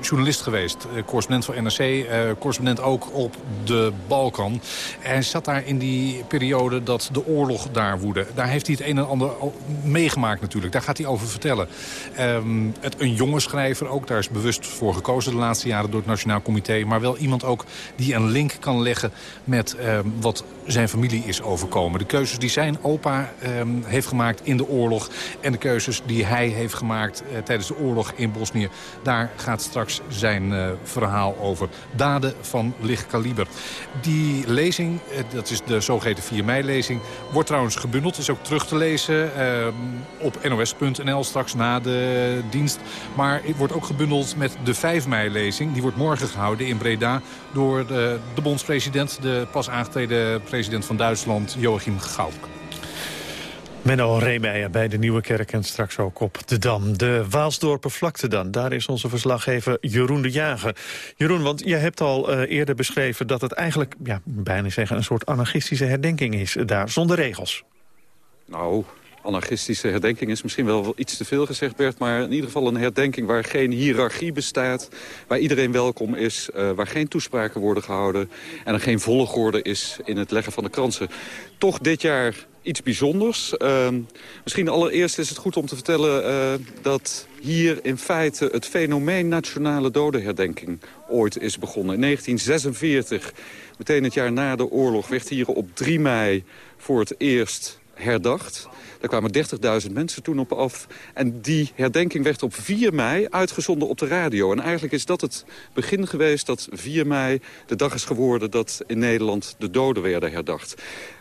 journalist geweest. correspondent voor NRC, correspondent ook op de Balkan. Hij zat daar in die periode dat de oorlog daar woedde. Daar heeft hij het een en ander meegemaakt natuurlijk. Daar gaat hij over vertellen. Um, het, een jonge schrijver ook, daar is bewust voor gekozen de laatste jaren door het Nationaal Comité. Maar wel iemand ook die een link kan leggen met uh, wat zijn familie is overkomen. De keuzes die zijn opa ehm, heeft gemaakt in de oorlog... en de keuzes die hij heeft gemaakt eh, tijdens de oorlog in Bosnië. Daar gaat straks zijn eh, verhaal over. Daden van licht kaliber. Die lezing, eh, dat is de zogeheten 4 mei-lezing... wordt trouwens gebundeld, is ook terug te lezen ehm, op nos.nl straks na de dienst. Maar het wordt ook gebundeld met de 5 mei-lezing. Die wordt morgen gehouden in Breda door de, de bondspresident... de pas aangetreden president van Duitsland, Joachim Gauck.
Menno Reemeijer bij de Nieuwe Kerk en straks ook op de Dam. De Waalsdorpen vlakte dan. Daar is onze verslaggever Jeroen de Jager. Jeroen, want je hebt al uh, eerder beschreven dat het eigenlijk... ja, bijna zeggen een soort anarchistische herdenking is daar, zonder regels.
Nou, anarchistische herdenking is misschien wel iets te veel gezegd, Bert... maar in ieder geval een herdenking waar geen hiërarchie bestaat... waar iedereen welkom is, uh, waar geen toespraken worden gehouden... en er geen volgorde is in het leggen van de kransen. Toch dit jaar iets bijzonders. Uh, misschien allereerst is het goed om te vertellen uh, dat hier in feite het fenomeen nationale dodenherdenking ooit is begonnen. In 1946, meteen het jaar na de oorlog, werd hier op 3 mei voor het eerst herdacht. Daar kwamen 30.000 mensen toen op af. En die herdenking werd op 4 mei uitgezonden op de radio. En eigenlijk is dat het begin geweest dat 4 mei de dag is geworden... dat in Nederland de doden werden herdacht.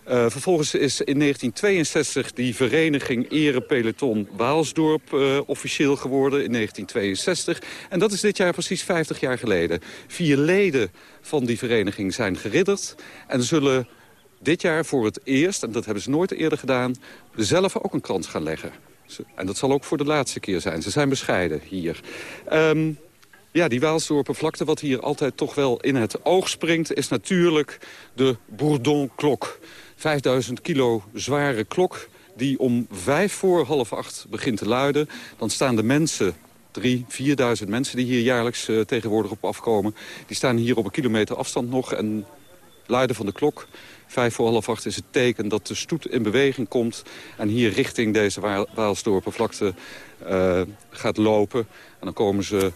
Uh, vervolgens is in 1962 die vereniging Erepeloton Waalsdorp uh, officieel geworden in 1962. En dat is dit jaar precies 50 jaar geleden. Vier leden van die vereniging zijn geridderd en zullen dit jaar voor het eerst, en dat hebben ze nooit eerder gedaan... zelf ook een krans gaan leggen. En dat zal ook voor de laatste keer zijn. Ze zijn bescheiden hier. Um, ja, die Waalsdorpenvlakte, wat hier altijd toch wel in het oog springt... is natuurlijk de Bourdon-klok. 5000 kilo zware klok die om vijf voor half acht begint te luiden. Dan staan de mensen drie, vierduizend mensen die hier jaarlijks uh, tegenwoordig op afkomen. Die staan hier op een kilometer afstand nog en luiden van de klok. Vijf voor half acht is het teken dat de stoet in beweging komt... en hier richting deze Wa Waalsdorpenvlakte uh, gaat lopen. En dan komen ze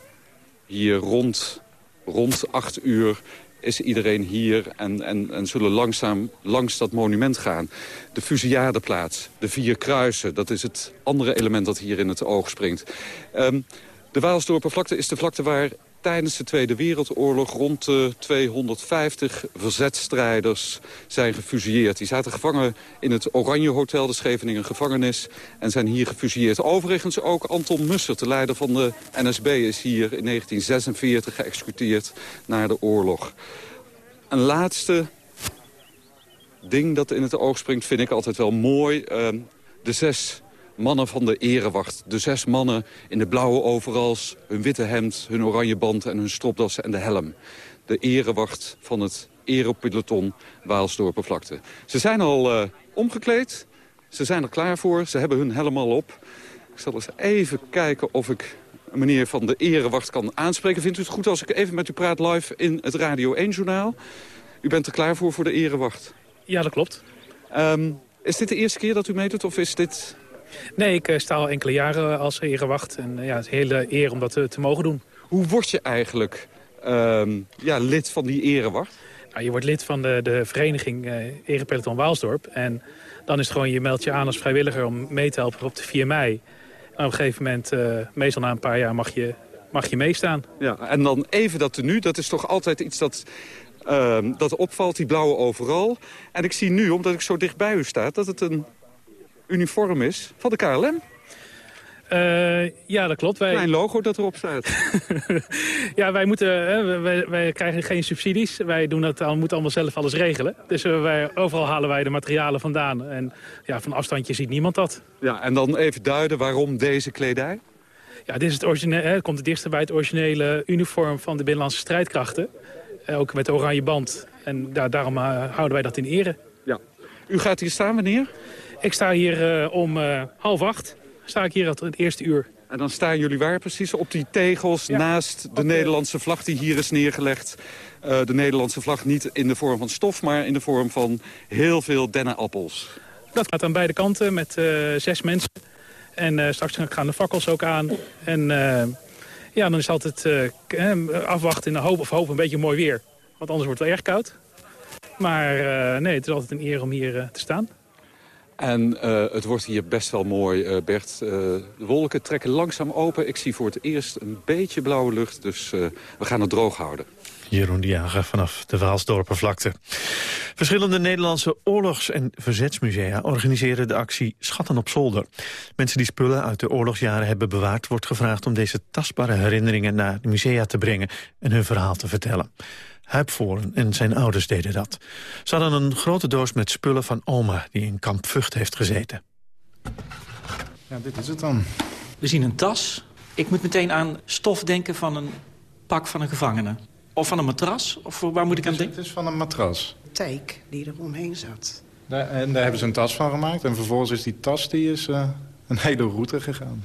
hier rond, rond acht uur is iedereen hier en, en, en zullen langzaam langs dat monument gaan. De fusiliadeplaats, de vier kruisen, dat is het andere element dat hier in het oog springt. Um, de Waalsdorpenvlakte is de vlakte waar tijdens de Tweede Wereldoorlog rond de 250 verzetstrijders zijn gefusilleerd. Die zaten gevangen in het Oranje Hotel, de Scheveningen gevangenis, en zijn hier gefusilleerd. Overigens ook Anton Musser, de leider van de NSB, is hier in 1946 geëxecuteerd na de oorlog. Een laatste ding dat in het oog springt vind ik altijd wel mooi. Uh, de zes mannen van de erewacht. De zes mannen in de blauwe overals, hun witte hemd, hun oranje band en hun stropdassen en de helm. De erewacht van het erepeloton Waalsdorpenvlakte. Ze zijn al uh, omgekleed, ze zijn er klaar voor, ze hebben hun helm al op. Ik zal eens even kijken of ik meneer van de erewacht kan aanspreken. Vindt u het goed als ik even met u praat live in het Radio 1-journaal? U bent er klaar voor, voor de erewacht?
Ja, dat klopt.
Um, is dit de eerste keer dat u meedoet of is dit
Nee, ik eh, sta al enkele jaren als erewacht. En eh, ja, het is een hele eer om dat te, te mogen doen.
Hoe word je eigenlijk um, ja, lid van die erewacht?
Nou, je wordt lid van de, de vereniging uh, Erepeloton Waalsdorp. En dan is het gewoon, je meldt je aan als vrijwilliger om mee te helpen op de 4 mei. En op een gegeven moment, uh, meestal na een paar jaar, mag je, mag je meestaan.
Ja, en dan even dat tenue, dat is toch altijd iets dat uh, dat opvalt, die blauwe overal. En ik zie nu, omdat ik zo dicht bij u sta, dat het een uniform is van de KLM.
Uh, ja, dat klopt.
Wij... Klein logo dat erop staat.
ja, wij, moeten, hè, wij, wij, krijgen geen subsidies. Wij doen dat, moeten allemaal zelf alles regelen. Dus uh, wij, overal halen wij de materialen vandaan. En ja, van afstandje ziet niemand dat.
Ja, en dan even duiden waarom deze kledij?
Ja, dit is het, hè, het komt het dichtst bij het originele uniform van de Binnenlandse strijdkrachten. Uh, ook met de oranje band. En daarom houden wij dat in ere.
Ja. U gaat hier staan wanneer?
Ik sta hier uh, om uh, half acht. Sta ik hier het, het eerste uur.
En dan staan jullie waar precies? Op die tegels ja, naast de Nederlandse vlag die hier is neergelegd. Uh, de Nederlandse vlag niet in de vorm van stof, maar in de vorm van heel veel dennenappels.
Dat gaat aan beide kanten met zes mensen. En straks gaan de fakkels ook aan. En ja, dan is het altijd afwachten in de hoop of hoop een beetje mooi weer. Want anders wordt het wel erg koud. Maar eh, nee, het is altijd een eer om hier eh, te staan.
En eh, het wordt hier best wel mooi, eh, Bert. Eh, de wolken trekken langzaam open. Ik zie voor het eerst een beetje blauwe lucht, dus we gaan het droog houden.
Jeroen de Jager vanaf de Waalsdorpenvlakte. Verschillende Nederlandse oorlogs- en verzetsmusea organiseren de actie Schatten op zolder. Mensen die spullen uit de oorlogsjaren hebben bewaard... wordt gevraagd om deze tastbare herinneringen naar de musea te brengen... en hun verhaal te vertellen. Huip Voren en zijn ouders deden dat. Ze hadden een grote doos met spullen van oma... die in kamp Vught heeft gezeten.
Ja, dit is het dan.
We zien een tas. Ik moet meteen aan stof denken van een pak van een gevangene. Of van een matras? Of waar moet ik aan denken?
Het is van een matras.
Tijk die er omheen zat.
Daar, en daar hebben ze een tas van gemaakt. En vervolgens is die tas die is, eh, een hele route gegaan.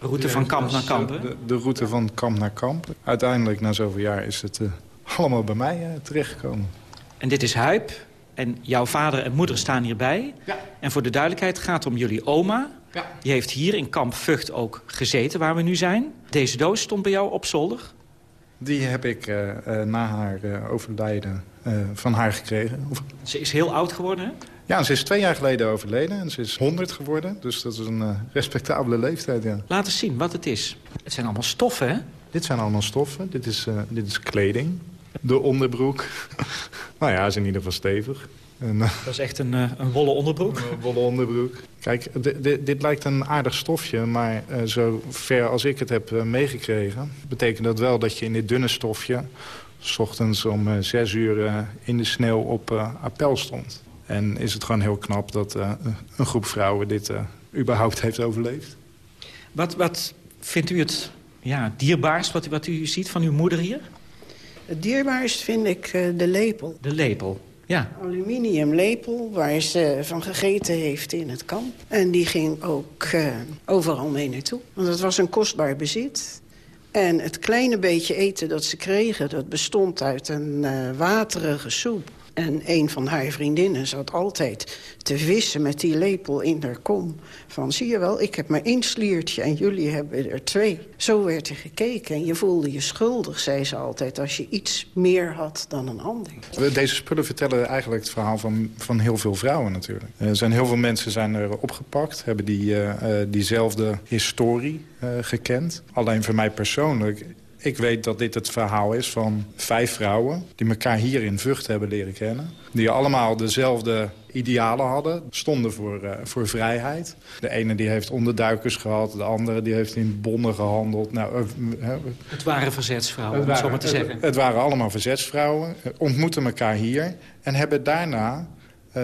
Route van kamp naar kamp, hè?
De, de route van kamp naar kamp. Uiteindelijk, na zoveel jaar, is het eh, allemaal bij mij eh, terechtgekomen.
En dit is Huip. En jouw vader en moeder staan hierbij. Ja. En voor de duidelijkheid gaat het om jullie oma.
Ja.
Die heeft hier in kamp Vught ook gezeten, waar we nu zijn. Deze doos stond bij jou op zolder.
Die heb ik eh, eh, na haar eh, overlijden eh, van haar gekregen. Of-
Ze is heel oud geworden, hè?
Ja, ze is twee jaar geleden overleden en ze is 100 geworden. Dus dat is een respectabele leeftijd, ja.
Laat eens zien wat het is. Het zijn allemaal stoffen, hè?
Dit zijn allemaal stoffen. Dit is, eh, dit is kleding. De onderbroek. nou ja, is in ieder geval stevig. En, eh,
Dat is echt een, eh, een wollen onderbroek.
Een wollen onderbroek. Kijk, di- di- dit lijkt een aardig stofje, maar eh, zo ver als ik het heb eh, meegekregen... betekent dat wel dat je in dit dunne stofje... s ochtends om eh, zes uur eh, in de sneeuw op eh, appel stond. En is het gewoon heel knap dat eh, een groep vrouwen dit eh, überhaupt heeft overleefd.
Wat, wat vindt u het ja, dierbaarst wat, u- wat u ziet van uw moeder hier?
Het dierbaarst vind ik eh, de lepel.
De lepel, ja.
Aluminium lepel waar ze van gegeten heeft in het kamp. En die ging ook eh, overal mee naartoe. Want het was een kostbaar bezit. En het kleine beetje eten dat ze kregen... dat bestond uit een eh, waterige soep. En een van haar vriendinnen zat altijd te vissen met die lepel in haar kom. Van, zie je wel, ik heb maar één sliertje en jullie hebben er twee. Zo werd er gekeken en je voelde je schuldig, zei ze altijd... als je iets meer had dan een ander.
Deze spullen vertellen eigenlijk het verhaal van, van heel veel vrouwen natuurlijk. Er zijn heel veel mensen zijn er opgepakt, hebben die, eh, eh, diezelfde historie eh, gekend. Alleen voor mij persoonlijk, ik weet dat dit het verhaal is van vijf vrouwen... die elkaar hier in Vught hebben leren kennen. Die allemaal dezelfde idealen hadden, stonden voor, eh, voor vrijheid. De ene die heeft onderduikers gehad, de andere die heeft in bonnen gehandeld. Nou, eh, eh,
Het waren verzetsvrouwen,
het
om het zo
waren,
maar te zeggen.
het, het waren allemaal verzetsvrouwen, ontmoetten elkaar hier... en hebben daarna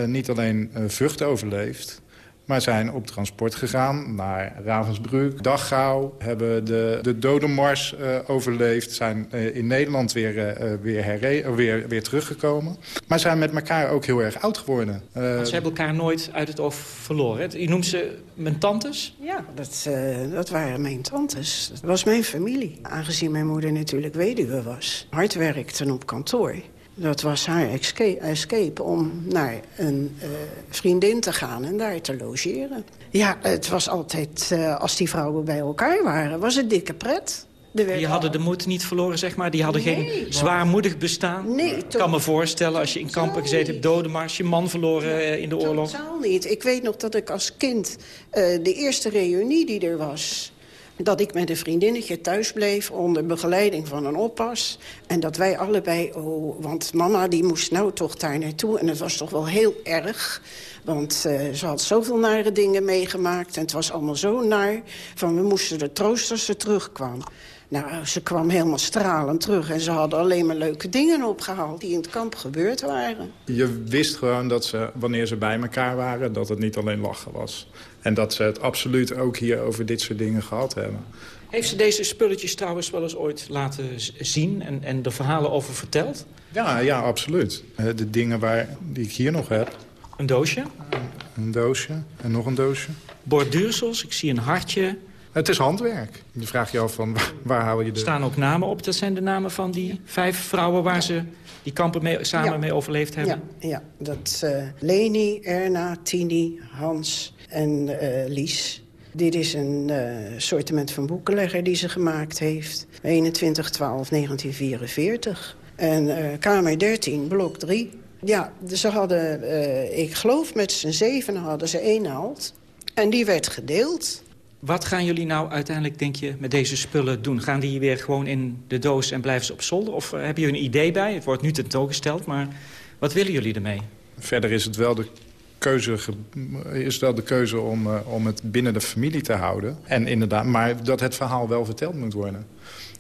niet alleen Vught overleefd... maar zijn op transport gegaan naar Ravensbrück, Dachau... hebben de, de dodenmars eh, overleefd, zijn eh, in Nederland weer, eh, weer, herre- weer, weer teruggekomen... maar zijn met elkaar ook heel erg oud geworden. Eh,
Want ze hebben elkaar nooit uit het oog verloren. hè? U noemt ze mijn tantes?
Ja, dat, eh, dat waren mijn tantes. Dat was mijn familie. Aangezien mijn moeder natuurlijk weduwe was. Hard werkte op kantoor. Dat was haar escape, escape om naar een eh, vriendin te gaan en daar te logeren. Ja, het was altijd, eh, als die vrouwen bij elkaar waren, was het dikke pret.
Die hadden de moed niet verloren, zeg maar. Die hadden
Nee.
geen zwaarmoedig bestaan.
Nee,
Ik kan me voorstellen, als je in kampen gezeten hebt... dodenmars, je man verloren eh, in de oorlog.
Totaal niet. Ik weet nog dat ik als kind de eerste reunie die er was... dat ik met een vriendinnetje thuis bleef onder begeleiding van een oppas. En dat wij allebei, oh, want mama die moest nou toch daar naartoe. En het was toch wel heel erg. Want eh, ze had zoveel nare dingen meegemaakt. En het was allemaal zo naar. Van we moesten er troosten als ze terugkwam. Nou, ze kwam helemaal stralend terug. En ze hadden alleen maar leuke dingen opgehaald die in het kamp gebeurd waren.
Je wist gewoon dat ze, wanneer ze bij elkaar waren, dat het niet alleen lachen was. En dat ze het absoluut ook hier over dit soort dingen gehad hebben.
Heeft ze deze spulletjes trouwens wel eens ooit laten zien... en, en er verhalen over verteld?
Ja, ja, absoluut. Eh, De dingen waar, die ik hier nog heb.
Een doosje?
Een doosje en nog een doosje.
Borduursels, ik zie een hartje.
Het is handwerk. Je vraagt je af van waar, waar haal je
Er
de...
staan ook namen op. Dat zijn de namen van die vijf vrouwen... waar ze die kampen mee, samen
Ja.
mee overleefd hebben.
Ja, ja. dat eh Leni, Erna, Tini, Hans en eh, Lies. Dit is een eh sortiment van boekenlegger die ze gemaakt heeft. 21 12 1944. En eh, kamer 13, blok 3. Ja, ze hadden, uh, ik geloof met z'n zeven hadden ze één naald. En die werd gedeeld.
Wat gaan jullie nou uiteindelijk, denk je, met deze spullen doen? Gaan die weer gewoon in de doos en blijven ze op zolder? Of uh, hebben jullie een idee bij? Het wordt nu tentoongesteld, maar wat willen jullie ermee?
Verder is het wel de keuze, is de keuze om, uh, om het binnen de familie te houden. En inderdaad, maar dat het verhaal wel verteld moet worden.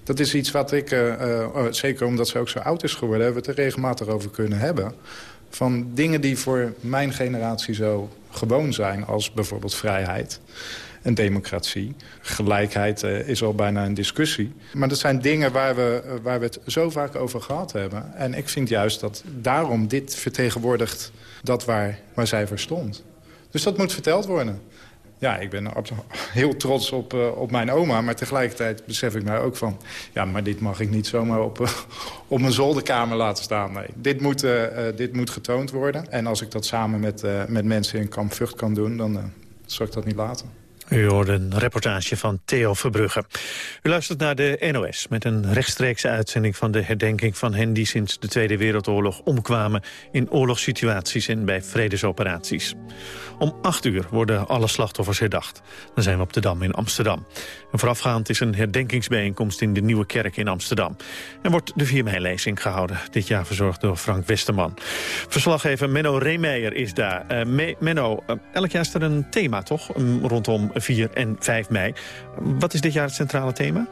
Dat is iets wat ik, uh, uh, zeker omdat ze ook zo oud is geworden... hebben we het er regelmatig over kunnen hebben. Van dingen die voor mijn generatie zo gewoon zijn... als bijvoorbeeld vrijheid en democratie. Gelijkheid uh, is al bijna een discussie. Maar dat zijn dingen waar we, waar we het zo vaak over gehad hebben. En ik vind juist dat daarom dit vertegenwoordigt dat waar, waar zij voor stond. Dus dat moet verteld worden. Ja, ik ben heel trots op, uh, op mijn oma. Maar tegelijkertijd besef ik mij ook van... ja, maar dit mag ik niet zomaar op, op mijn zolderkamer laten staan. Nee, dit moet, dit moet getoond worden. En als ik dat samen met, met mensen in Kamp Vught kan doen... dan zal ik dat niet laten.
U hoorde een reportage van Theo Verbrugge. U luistert naar de NOS met een rechtstreekse uitzending van de herdenking van hen die sinds de Tweede Wereldoorlog omkwamen in oorlogssituaties en bij vredesoperaties. Om acht uur worden alle slachtoffers herdacht. Dan zijn we op de Dam in Amsterdam. En voorafgaand is een herdenkingsbijeenkomst in de Nieuwe Kerk in Amsterdam. En wordt de 4 mei-lezing gehouden. Dit jaar verzorgd door Frank Westerman. Verslaggever Menno Reemeijer is daar. Uh, Menno, uh, elk jaar is er een thema, toch? Rondom 4 en 5 mei. Wat is dit jaar het centrale thema?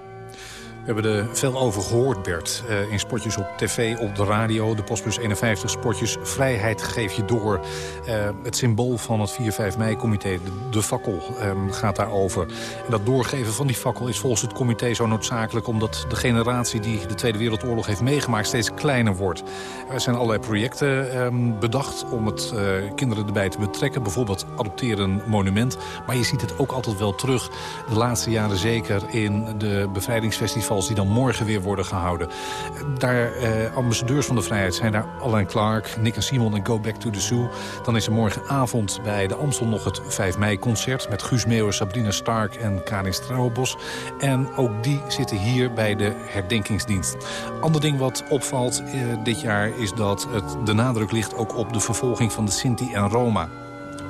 We hebben er veel over gehoord, Bert. Uh, in spotjes op tv, op de radio, de Postbus 51 spotjes. Vrijheid geef je door. Uh, het symbool van het 4-5 mei-comité, de, de, fakkel, um, gaat daarover. En dat doorgeven van die fakkel is volgens het comité zo noodzakelijk... omdat de generatie die de Tweede Wereldoorlog heeft meegemaakt steeds kleiner wordt. Er zijn allerlei projecten um, bedacht om het uh, kinderen erbij te betrekken. Bijvoorbeeld adopteren een monument. Maar je ziet het ook altijd wel terug, de laatste jaren zeker... in de bevrijdingsfestivals die dan morgen weer worden gehouden. Daar, eh, ambassadeurs van de vrijheid zijn daar Alain Clark, Nick en Simon en Go Back to the Zoo. Dan is er morgenavond bij de Amstel nog het 5 mei-concert... met Guus Meeuwer, Sabrina Stark en Karin Strauwbos. En ook die zitten hier bij de herdenkingsdienst. Ander ding wat opvalt eh, dit jaar is dat het de nadruk ligt... ook op de vervolging van de Sinti en Roma.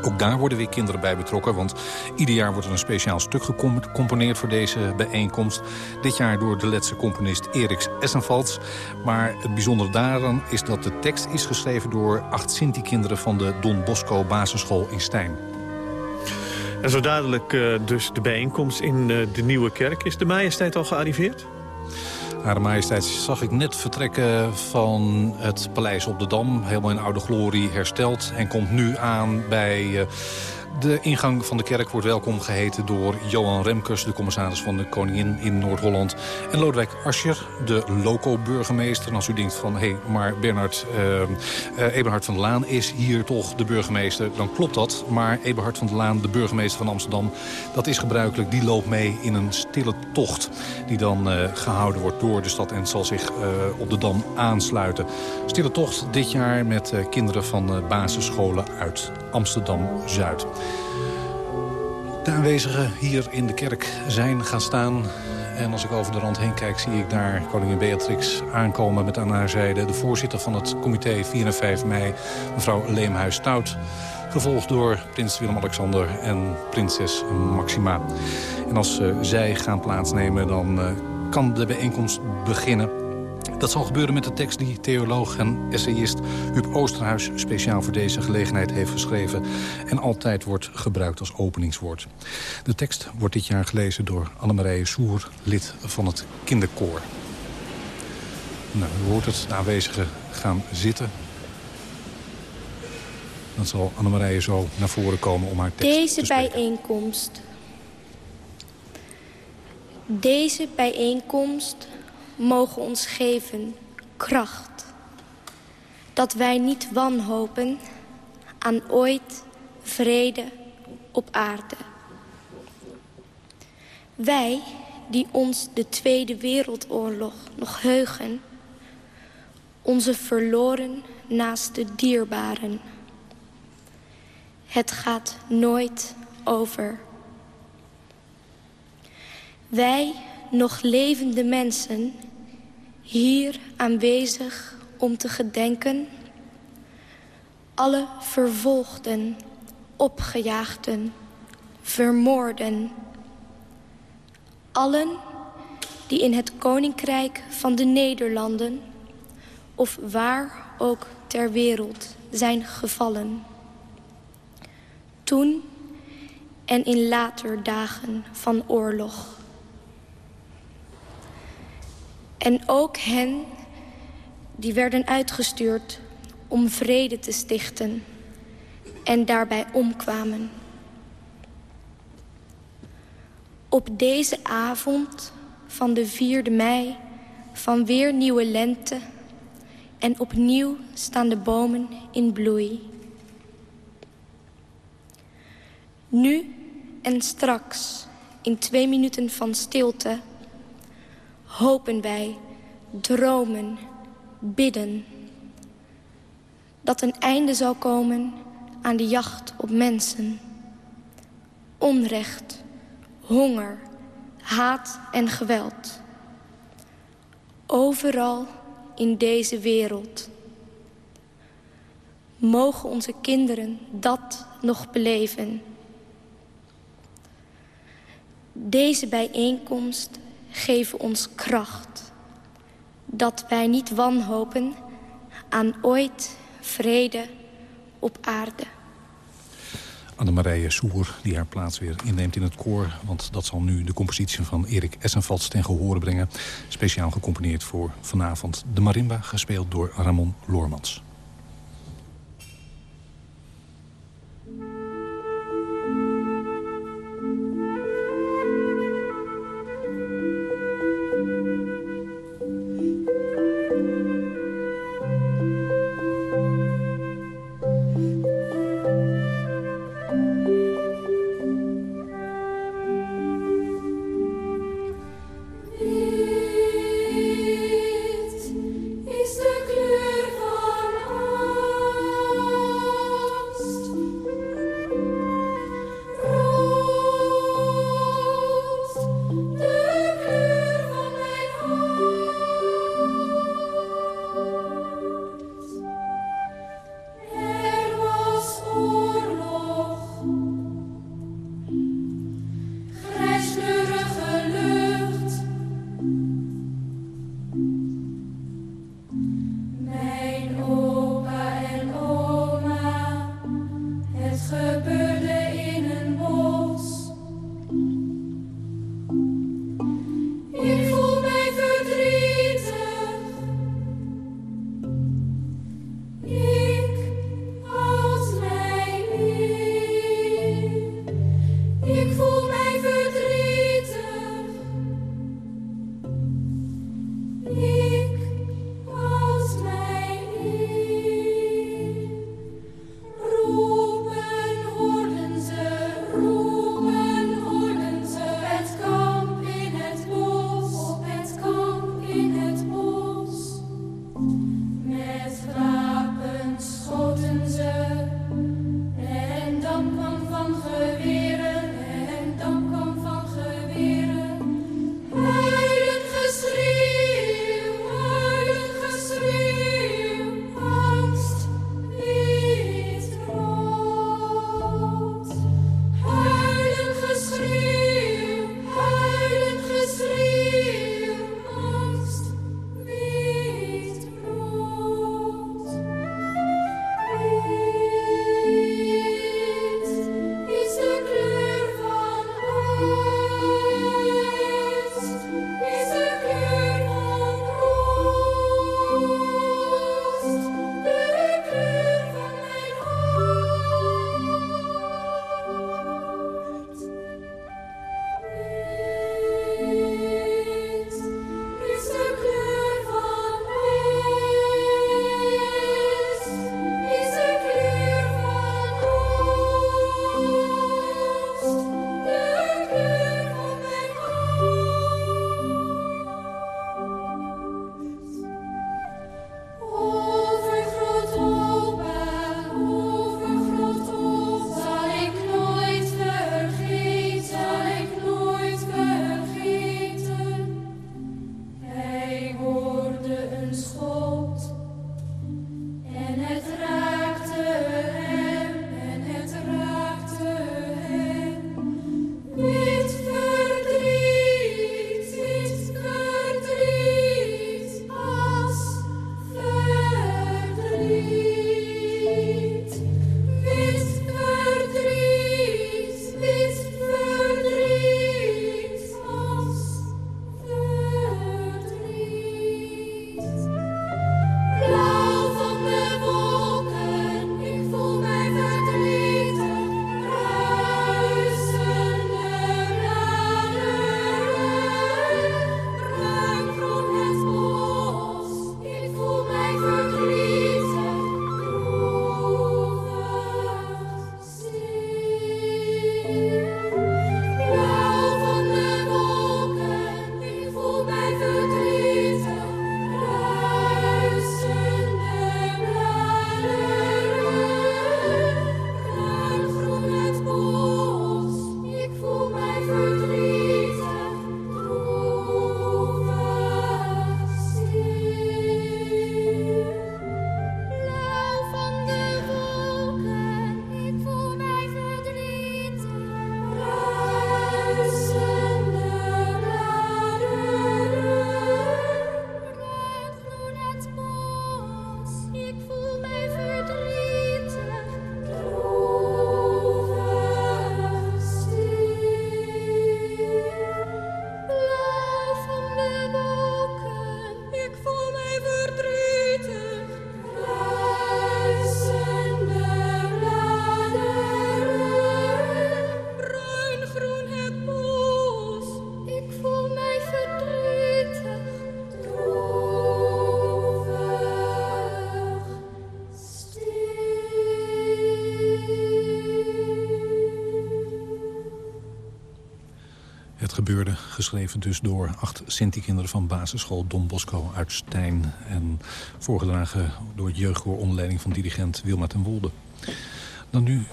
Ook daar worden weer kinderen bij betrokken. Want ieder jaar wordt er een speciaal stuk gecomponeerd voor deze bijeenkomst. Dit jaar door de Letse componist Eriks Essenvalds. Maar het bijzondere daaraan is dat de tekst is geschreven door acht Sinti-kinderen van de Don Bosco basisschool in Stijn.
En zo dadelijk uh, dus de bijeenkomst in uh, de Nieuwe Kerk. Is de majesteit al gearriveerd?
Hare majesteit zag ik net vertrekken van het paleis op de Dam. Helemaal in oude glorie hersteld. En komt nu aan bij uh, de ingang van de kerk wordt welkom geheten door Johan Remkes... de commissaris van de Koningin in Noord-Holland. En Lodewijk Ascher, de loco-burgemeester. En als u denkt van, hé, hey, maar Bernard uh, uh, Eberhard van der Laan is hier toch de burgemeester... dan klopt dat. Maar Eberhard van der Laan, de burgemeester van Amsterdam... dat is gebruikelijk, die loopt mee in een stille tocht... die dan uh, gehouden wordt door de stad en zal zich op de Dam aansluiten. Stille tocht dit jaar met kinderen van basisscholen uit Amsterdam-Zuid. De aanwezigen hier in de kerk zijn gaan staan. En als ik over de rand heen kijk, zie ik daar koningin Beatrix aankomen... met aan haar zijde de voorzitter van het comité 4 en 5 mei, mevrouw Leemhuis-Stout. Gevolgd door prins Willem-Alexander en prinses Maxima. En als uh, zij gaan plaatsnemen, dan uh, kan de bijeenkomst beginnen. Dat zal gebeuren met de tekst die theoloog en essayist Huub Oosterhuis... speciaal voor deze gelegenheid heeft geschreven... en altijd wordt gebruikt als openingswoord. De tekst wordt dit jaar gelezen door Annemarije Soer, lid van het kinderkoor. Nou, u hoort het, de aanwezigen gaan zitten. Dan zal Annemarije zo naar voren komen om haar tekst
Deze
te spreken.
bijeenkomst. Deze bijeenkomst mogen ons geven kracht. Dat wij niet wanhopen aan ooit vrede op aarde. Wij die ons de Tweede Wereldoorlog nog heugen... onze verloren naast de dierbaren. Het gaat nooit over. Wij nog levende mensen hier aanwezig om te gedenken... alle vervolgden, opgejaagden, vermoorden. Allen die in het koninkrijk van de Nederlanden... of waar ook ter wereld zijn gevallen. Toen en in later dagen van oorlog. En ook hen die werden uitgestuurd om vrede te stichten en daarbij omkwamen. Op deze avond van de 4e mei van weer nieuwe lente... en opnieuw staan de bomen in bloei. Nu en straks, in twee minuten van stilte... hopen wij, dromen, bidden... dat een einde zal komen aan de jacht op mensen. Onrecht, honger, haat en geweld. Overal in deze wereld. Mogen onze kinderen dat nog beleven. Deze bijeenkomst geven ons kracht. Dat wij niet wanhopen aan ooit vrede op aarde.
Annemarije Soer, die haar plaats weer inneemt in het koor. Want dat zal nu de compositie van Erik Essenvalds ten gehore brengen. Speciaal gecomponeerd voor vanavond de marimba, gespeeld door Ramon Loormans. Geschreven dus door acht Sinti-kinderen van basisschool Don Bosco uit Stijn. En voorgedragen door het jeugdkoor onder leiding van dirigent Wilma ten Wolde. Dan nu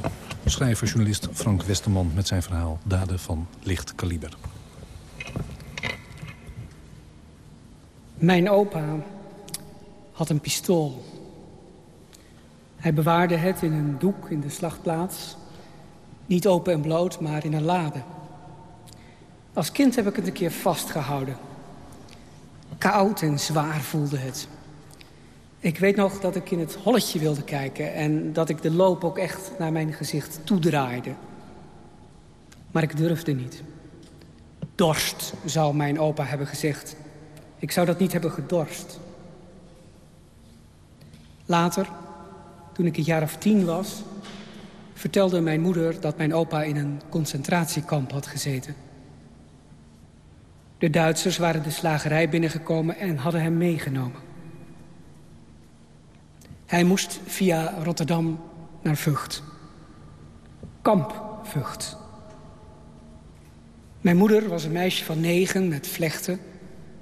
schrijver journalist Frank Westerman met zijn verhaal Daden van licht kaliber.
Mijn opa had een pistool. Hij bewaarde het in een doek in de slachtplaats. Niet open en bloot, maar in een lade. Als kind heb ik het een keer vastgehouden. Koud en zwaar voelde het. Ik weet nog dat ik in het holletje wilde kijken... en dat ik de loop ook echt naar mijn gezicht toedraaide. Maar ik durfde niet. Dorst, zou mijn opa hebben gezegd. Ik zou dat niet hebben gedorst. Later, toen ik een jaar of tien was... vertelde mijn moeder dat mijn opa in een concentratiekamp had gezeten. De Duitsers waren de slagerij binnengekomen en hadden hem meegenomen. Hij moest via Rotterdam naar Vught. Kamp Vught. Mijn moeder was een meisje van negen met vlechten.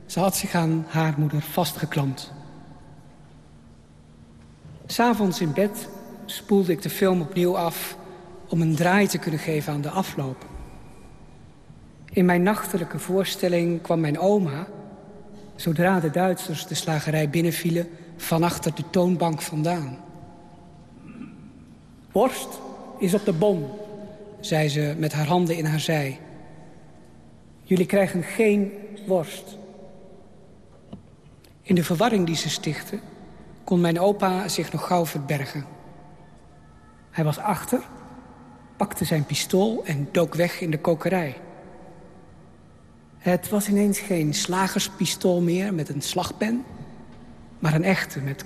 Ze had zich aan haar moeder vastgeklampt. S'avonds in bed spoelde ik de film opnieuw af... om een draai te kunnen geven aan de afloop. In mijn nachtelijke voorstelling kwam mijn oma... zodra de Duitsers de slagerij binnenvielen... van achter de toonbank vandaan. Worst is op de bom, zei ze met haar handen in haar zij. Jullie krijgen geen worst. In de verwarring die ze stichtte kon mijn opa zich nog gauw verbergen. Hij was achter, pakte zijn pistool en dook weg in de kokerij. Het was ineens geen slagerspistool meer met een slagpen... maar een echte met